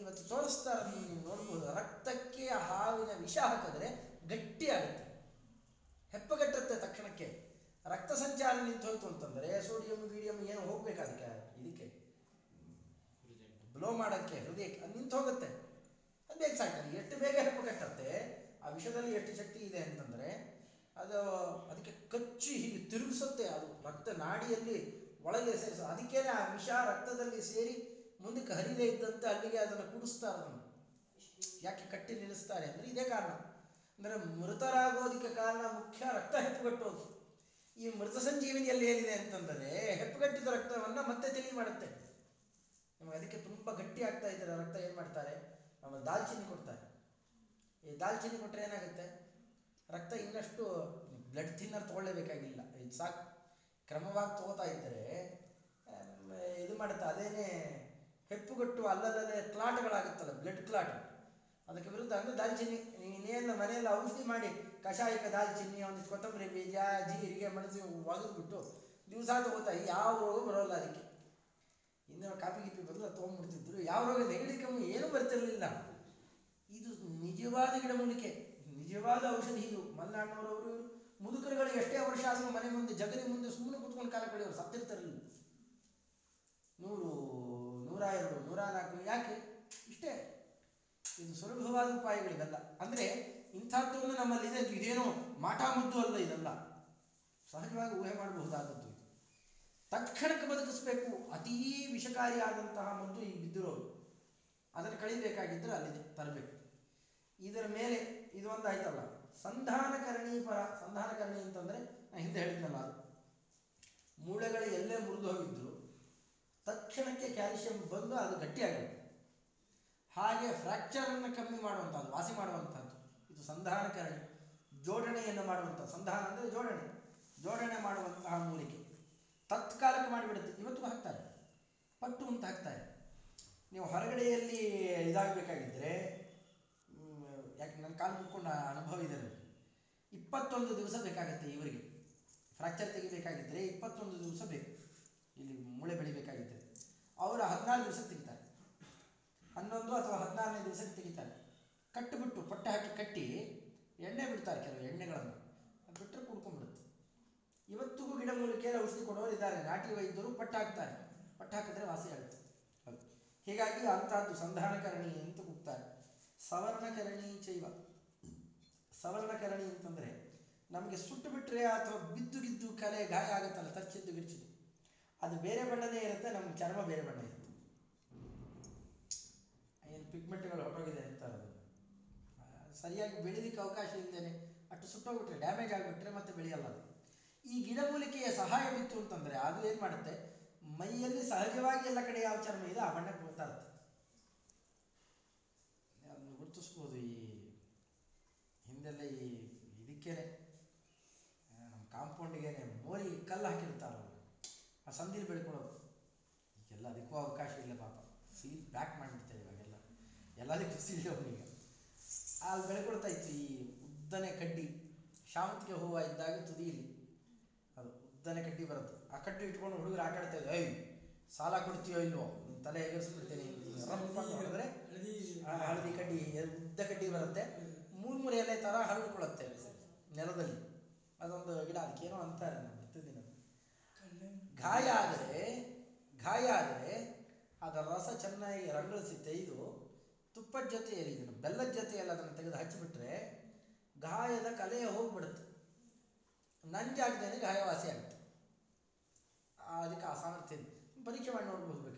ಇವತ್ತು ತೋರಿಸ್ತಾರೆ ನೀವು ನೋಡ್ಬೋದು, ರಕ್ತಕ್ಕೆ ಹಾವಿನ ವಿಷ ಹಾಕಿದ್ರೆ ಗಟ್ಟಿ ಆಗುತ್ತೆ ಹೆಪ್ಪಗಟ್ಟುತ್ತೆ ತಕ್ಷಣಕ್ಕೆ. ರಕ್ತ ಸಂಚಾರ ನಿಂತು ಹೋಯ್ತು ಅಂತಂದರೆ ಸೋಡಿಯಂ, ಗೀಡಿಯಂ ಏನು ಹೋಗ್ಬೇಕು ಅದಕ್ಕೆ, ಇದಕ್ಕೆ. ಬ್ಲೋ ಮಾಡೋಕ್ಕೆ ಹೃದಯಕ್ಕೆ ಅದು ನಿಂತು ಹೋಗುತ್ತೆ. ಅದು ಬೇಗ ಸಾಯ್ತಾನೆ ಎಷ್ಟು ಬೇಗ ಹೆಪ್ಪಗಟ್ಟತ್ತೆ ಆ ವಿಷದಲ್ಲಿ ಎಷ್ಟು ಶಕ್ತಿ ಇದೆ ಅಂತಂದರೆ, ಅದು ಅದಕ್ಕೆ ಕಚ್ಚಿ ಹೀಗೆ ತಿರುಗಿಸುತ್ತೆ. ಅದು ರಕ್ತ ನಾಡಿಯಲ್ಲಿ ಒಳಗೆ ಸೇರಿಸ ಅದಕ್ಕೇನೆ ಆ ವಿಷ ರಕ್ತದಲ್ಲಿ ಸೇರಿ ಮುಂದಕ್ಕೆ ಹರಿದೇ ಇದ್ದಂತೆ ಅಲ್ಲಿಗೆ ಅದನ್ನು ಕುಡಿಸ್ತಾರೆ ಅದನ್ನು ಯಾಕೆ ಕಟ್ಟಿ ನಿಲ್ಲಿಸ್ತಾರೆ ಅಂದರೆ ಇದೇ ಕಾರಣ. ಅಂದರೆ ಮೃತರಾಗೋದಕ್ಕೆ ಕಾರಣ ಮುಖ್ಯ ರಕ್ತ ಹೆಪ್ಪುಗಟ್ಟೋದು. ಈ ಮೃತ ಸಂಜೀವಿನಿಯಲ್ಲಿ ಏನಿದೆ ಅಂತಂದರೆ ಹೆಪ್ಪುಗಟ್ಟಿದ ರಕ್ತವನ್ನು ಮತ್ತೆ ತಿಳಿ ಮಾಡುತ್ತೆ. ನಮಗೆ ಅದಕ್ಕೆ ತುಂಬ ಗಟ್ಟಿ ಆಗ್ತಾ ಇದ್ದಾರೆ, ರಕ್ತ ಏನು ಮಾಡ್ತಾರೆ? ನಮ್ಮ ದಾಲ್ಚಿನ್ನಿ ಕೊಡ್ತಾರೆ. ಈ ದಾಲ್ಚಿನ್ನಿ ಕೊಟ್ಟರೆ ಏನಾಗುತ್ತೆ? ರಕ್ತ ಇನ್ನಷ್ಟು ಬ್ಲಡ್ ಥಿನ್ನರ್ ತಗೊಳ್ಳೇಬೇಕಾಗಿಲ್ಲ. ಇದು ಸಾಕು. ಕ್ರಮವಾಗಿ ತಗೋತಾ ಇದ್ದರೆ ಇದು ಮಾಡುತ್ತೆ, ಅದೇನೇ ಹೆಪ್ಪುಗಟ್ಟು ಅಲ್ಲಲ್ಲದೆ ಕ್ಲಾಟ್ಗಳಾಗುತ್ತಲ್ಲ ಬ್ಲಡ್ ಕ್ಲಾಟ್ ಅದಕ್ಕೆ ವಿರುದ್ಧ ಅಂದ್ರೆ ದಾಲ್ಚಿನ್ನಿ ಇನ್ನೇನು ಮನೆಯಲ್ಲಿ ಔಷಧಿ ಮಾಡಿ ಕಷಾಯಕ ದಾಲ್ಚಿನ್ನಿ ಒಂದಿಷ್ಟು ಕೊತ್ತಂಬರಿ ಬೀಜ, ಜೀರಿಗೆ, ಮೆಣಸು ಒಗೆದ್ಬಿಟ್ಟು ದಿವಸ ತಗೋತಾ, ಯಾವ ರೋಗ ಬರೋಲ್ಲ ಅದಕ್ಕೆ. ಹಿಂದೆ ಕಾಪಿ ಗಿಪಿ ಬಂದು ಅದು ತೊಗೊಂಡ್ಬಿಡ್ತಿದ್ರು. ಯಾವ ರೋಗ ನೆಗಡಿ ಕಮ್ಮಿ ಏನೂ ಬರ್ತಿರಲಿಲ್ಲ. ಇದು ನಿಜವಾದ ಗಿಡಮೂಲಿಕೆ, ನಿಜವಾದ ಔಷಧಿ ಇದು. ಮಲ್ನಾಡಿನವರವರು ಮುದುಕರುಗಳು ಎಷ್ಟೇ ವರ್ಷ ಆದರೂ ಮನೆ ಮುಂದೆ, ಜಗಲಿ ಮುಂದೆ ಸುಮ್ಮನೆ ಕುತ್ಕೊಂಡು ಕಾಲ ಕಳೆಯೋರು ಸತ್ತಿರ್ತಾರಲ್ಲ ನೂರು ನೂರ ಎರಡು ನೂರ ನಾಲ್ಕು ಯಾಕೆ? ಇಷ್ಟೇ. ಇದು ಸುಲಭವಾದ ಉಪಾಯಗಳಿಗಲ್ಲ. ಅಂದರೆ ಇಂಥದ್ದೊಂದು ನಮ್ಮಲ್ಲಿದೆ ಇದು ಇದೇನೋ ಮಾಟ ಮುದ್ದು ಅಲ್ಲ ಇದಲ್ಲ. ಸಹಜವಾಗಿ ಊಹೆ ಮಾಡಬಹುದಾದದ್ದು ತಕ್ಷಣಕ್ಕೆ ಬದುಕಿಸ್ಬೇಕು. ಅತೀ ವಿಷಕಾರಿಯಾದಂತಹ ಮದ್ದು ಈಗ ಬಿದ್ದಿರೋದು. ಅದನ್ನು ಕಳಿಬೇಕಾಗಿದ್ದರೆ ಅಲ್ಲಿದೆ, ತರಬೇಕು. ಇದರ ಮೇಲೆ, ಇದು ಒಂದು ಆಯ್ತಲ್ಲ ಸಂಧಾನಕರಣಿ ಪರ, ಸಂಧಾನಕರಣಿ ಅಂತಂದರೆ ನಾನು ಹಿಂದೆ ಹೇಳಿದ್ನಲ್ಲ ಅದು. ಮೂಳೆಗಳು ಎಲ್ಲೇ ಮುರಿದು ಹೋಗಿದ್ರು, ತಕ್ಷಣಕ್ಕೆ ಕ್ಯಾಲ್ಸಿಯಂ ಬಂದು ಅದು ಗಟ್ಟಿಯಾಗುತ್ತೆ ಹಾಗೆ ಫ್ರ್ಯಾಕ್ಚರನ್ನು ಕಮ್ಮಿ ಮಾಡುವಂತಹದ್ದು, ವಾಸಿ ಮಾಡುವಂತಹದ್ದು. ಇದು ಸಂಧಾನಕರಣಿ, ಜೋಡಣೆಯನ್ನು ಮಾಡುವಂಥ ಸಂಧಾನ ಅಂದರೆ ಜೋಡಣೆ ಜೋಡಣೆ ಮಾಡುವಂತಹ ಮೂಲಿಕೆ. ತತ್ಕಾಲಕ್ಕೆ ಮಾಡಿಬಿಡುತ್ತೆ, ಇವತ್ತು ಹಾಕ್ತಾರೆ, ಪಟ್ಟು ಅಂತ ಹಾಕ್ತಾರೆ. ನೀವು ಹೊರಗಡೆಯಲ್ಲಿ ಇದಾಗಬೇಕಾಗಿದ್ದರೆ ಯಾಕೆ ನನ್ನ ಕಾಲು ಮುಟ್ಕೊಂಡು ಅನುಭವ ಇದೆ ಇಪ್ಪತ್ತೊಂದು ದಿವಸ ಬೇಕಾಗುತ್ತೆ ಇವರಿಗೆ. ಫ್ರಾಕ್ಚರ್ ತೆಗಿಬೇಕಾಗಿದ್ದರೆ ಇಪ್ಪತ್ತೊಂದು ದಿವಸ ಬೇಕು. ಇಲ್ಲಿ ಮೂಳೆ ಬೆಳಿಬೇಕಾಗಿದ್ದರೆ ಅವರು ಹದಿನಾರು ದಿವಸಕ್ಕೆ ತೆಗಿತಾರೆ. ಹನ್ನೊಂದು ಅಥವಾ ಹದಿನಾರನೇ ದಿವಸಕ್ಕೆ ತೆಗಿತಾರೆ. ಕಟ್ಟುಬಿಟ್ಟು ಪಟ್ಟೆ ಹಾಕಿ ಕಟ್ಟಿ ಎಣ್ಣೆ ಬಿಡ್ತಾರೆ ಕೆಲವು ಎಣ್ಣೆಗಳನ್ನು. ಅದು ಬಿಟ್ಟರೆ ಕುಡ್ಕೊಂಡ್ಬಿಡುತ್ತೆ. ಇವತ್ತಿಗೂ ಗಿಡಮೂಲಿಕೆಯಲ್ಲಿ ಔಷಧಿ ಕೊಡೋರು ಇದ್ದಾರೆ. ನಾಟಿ ವೈದ್ಯರು ಪಟ್ಟು ಹಾಕ್ತಾರೆ. ಪಟ್ಟು ಹಾಕಿದ್ರೆ ವಾಸಿ ಆಗುತ್ತೆ ಹೌದು. ಹೀಗಾಗಿ ಅಂತಹದ್ದು ಸಂಧಾನಕರಣಿ ಅಂತ ಕೂಗ್ತಾರೆ. ಸವರ್ಣಕರಣಿ ಚೈವ ಸವರ್ಣಕರಣಿ ಅಂತಂದರೆ ನಮಗೆ ಸುಟ್ಟು ಬಿಟ್ಟರೆ ಅಥವಾ ಬಿದ್ದು ಗಿದ್ದು ಕಲೆ ಗಾಯ ಆಗುತ್ತಲ್ಲ, ತರ್ಚಿದ್ದು ಗಿರ್ಚಿದ್ದು. ಅದು ಬೇರೆ ಬಣ್ಣದೇ ಇರುತ್ತೆ ನಮ್ಮ ಚರ್ಮ ಬೇರೆ ಬಣ್ಣ ಇರುತ್ತೆ. ಏನು ಪಿಗ್ಮೆಂಟ್ಗಳು ಹೊರಟೋಗಿದೆ ಅಂತ ಸರಿಯಾಗಿ ಬೆಳೀಲಿಕ್ಕೆ ಅವಕಾಶ ಇಲ್ಲದೇನೆ ಅಷ್ಟು ಸುಟ್ಟೋಗ್ಬಿಟ್ರೆ, ಡ್ಯಾಮೇಜ್ ಆಗಿಬಿಟ್ರೆ ಮತ್ತೆ ಬೆಳೆಯಲ್ಲ ಅದು. ಈ ಗಿಡಮೂಲಿಕೆಯ ಸಹಾಯ ಬಿತ್ತು ಅಂತಂದರೆ ಅದು ಏನು ಮಾಡುತ್ತೆ? ಮೈಯಲ್ಲಿ ಸಹಜವಾಗಿ ಎಲ್ಲ ಕಡೆ ಯಾವ ಚರ್ಮ ಇದೆ, ಆ ಬಣ್ಣಕ್ಕೆ ಇರುತ್ತೆ ಅದನ್ನು ಗುರುತಿಸ್ಬೋದು ಈ ಹಿಂದೆಲ್ಲ ಈ ಇದಕ್ಕೇನೆ ನಮ್ಮ ಕಾಂಪೌಂಡಿಗೇನೆ ಮೋರಿ ಕಲ್ಲು ಹಾಕಿರ್ತಾರಲ್ಲ ಆ ಸಂದಿಲ್ ಬೆಳ್ಕೊಳ್ಳೋದು. ಈಗೆಲ್ಲ ಅದಕ್ಕೂ ಅವಕಾಶ ಇಲ್ಲ ಪಾಪ. ಸೀಲ್ ಪ್ಯಾಕ್ ಮಾಡಿಬಿಡ್ತಾರೆ ಇವಾಗೆಲ್ಲ. ಎಲ್ಲದಕ್ಕೂ ಸೀಲ್ ಅವನಿಗೆ. ಅಲ್ಲಿ ಬೆಳ್ಕೊಳ್ತಾ ಇತ್ತು ಈ ಉದ್ದನೆ ಕಡ್ಡಿ. ಶಾವಂತಿಗೆ ಹೂವು ಇದ್ದಾಗ ತುದಿಯಲ್ಲಿ ಅದು ಉದ್ದನೆ ಕಡ್ಡಿ ಬರುತ್ತೆ. ಆ ಕಡ್ಡಿ ಇಟ್ಕೊಂಡು ಹುಡುಗರು ಆಟ ಆಡ್ತಾ ಐ ಸಾಲ ಕೊಡ್ತೀಯೋ ಇಲ್ವೋ? ನಿಮ್ಮ ತಲೆ ಎಗರಿಸ್ಬಿಡ್ತೇನೆ. ಹಳದಿ ಕಡ್ಡಿ ಉದ್ದ ಕಡ್ಡಿ ಬರುತ್ತೆ. ಮೂರು ಎಲೆ ಥರ ಹರಡ್ಕೊಳ್ಳುತ್ತೆ ನೆಲದಲ್ಲಿ. ಅದೊಂದು ಗಿಡ ಅದಕ್ಕೇನೋ ಅಂತಾರೆ ನಾನು ಬರ್ತಿದ್ದೀನಿ ಗಾಯ ಆದರೆ ಗಾಯ ಆದರೆ ಅದರ ರಸ ಚೆನ್ನಾಗಿ ರಂಗಳಿಸಿ ತೆಗೆದು ತುಪ್ಪದ ಜೊತೆಯಲ್ಲಿ, ಇದನ್ನು ಬೆಲ್ಲದ ಜೊತೆಯಲ್ಲಿ ಅದನ್ನು ತೆಗೆದು ಹಚ್ಚಿಬಿಟ್ರೆ ಗಾಯದ ಕಲೆಯ ಹೋಗ್ಬಿಡುತ್ತೆ. ನಂಜಾಗ್ದೇನೆ ಗಾಯವಾಸಿ ಆಗುತ್ತೆ ಅದಕ್ಕೆ ಆ ಸಾಮರ್ಥ್ಯ ಪರೀಕ್ಷೆ ಮಾಡಿ ನೋಡ್ಬೋದು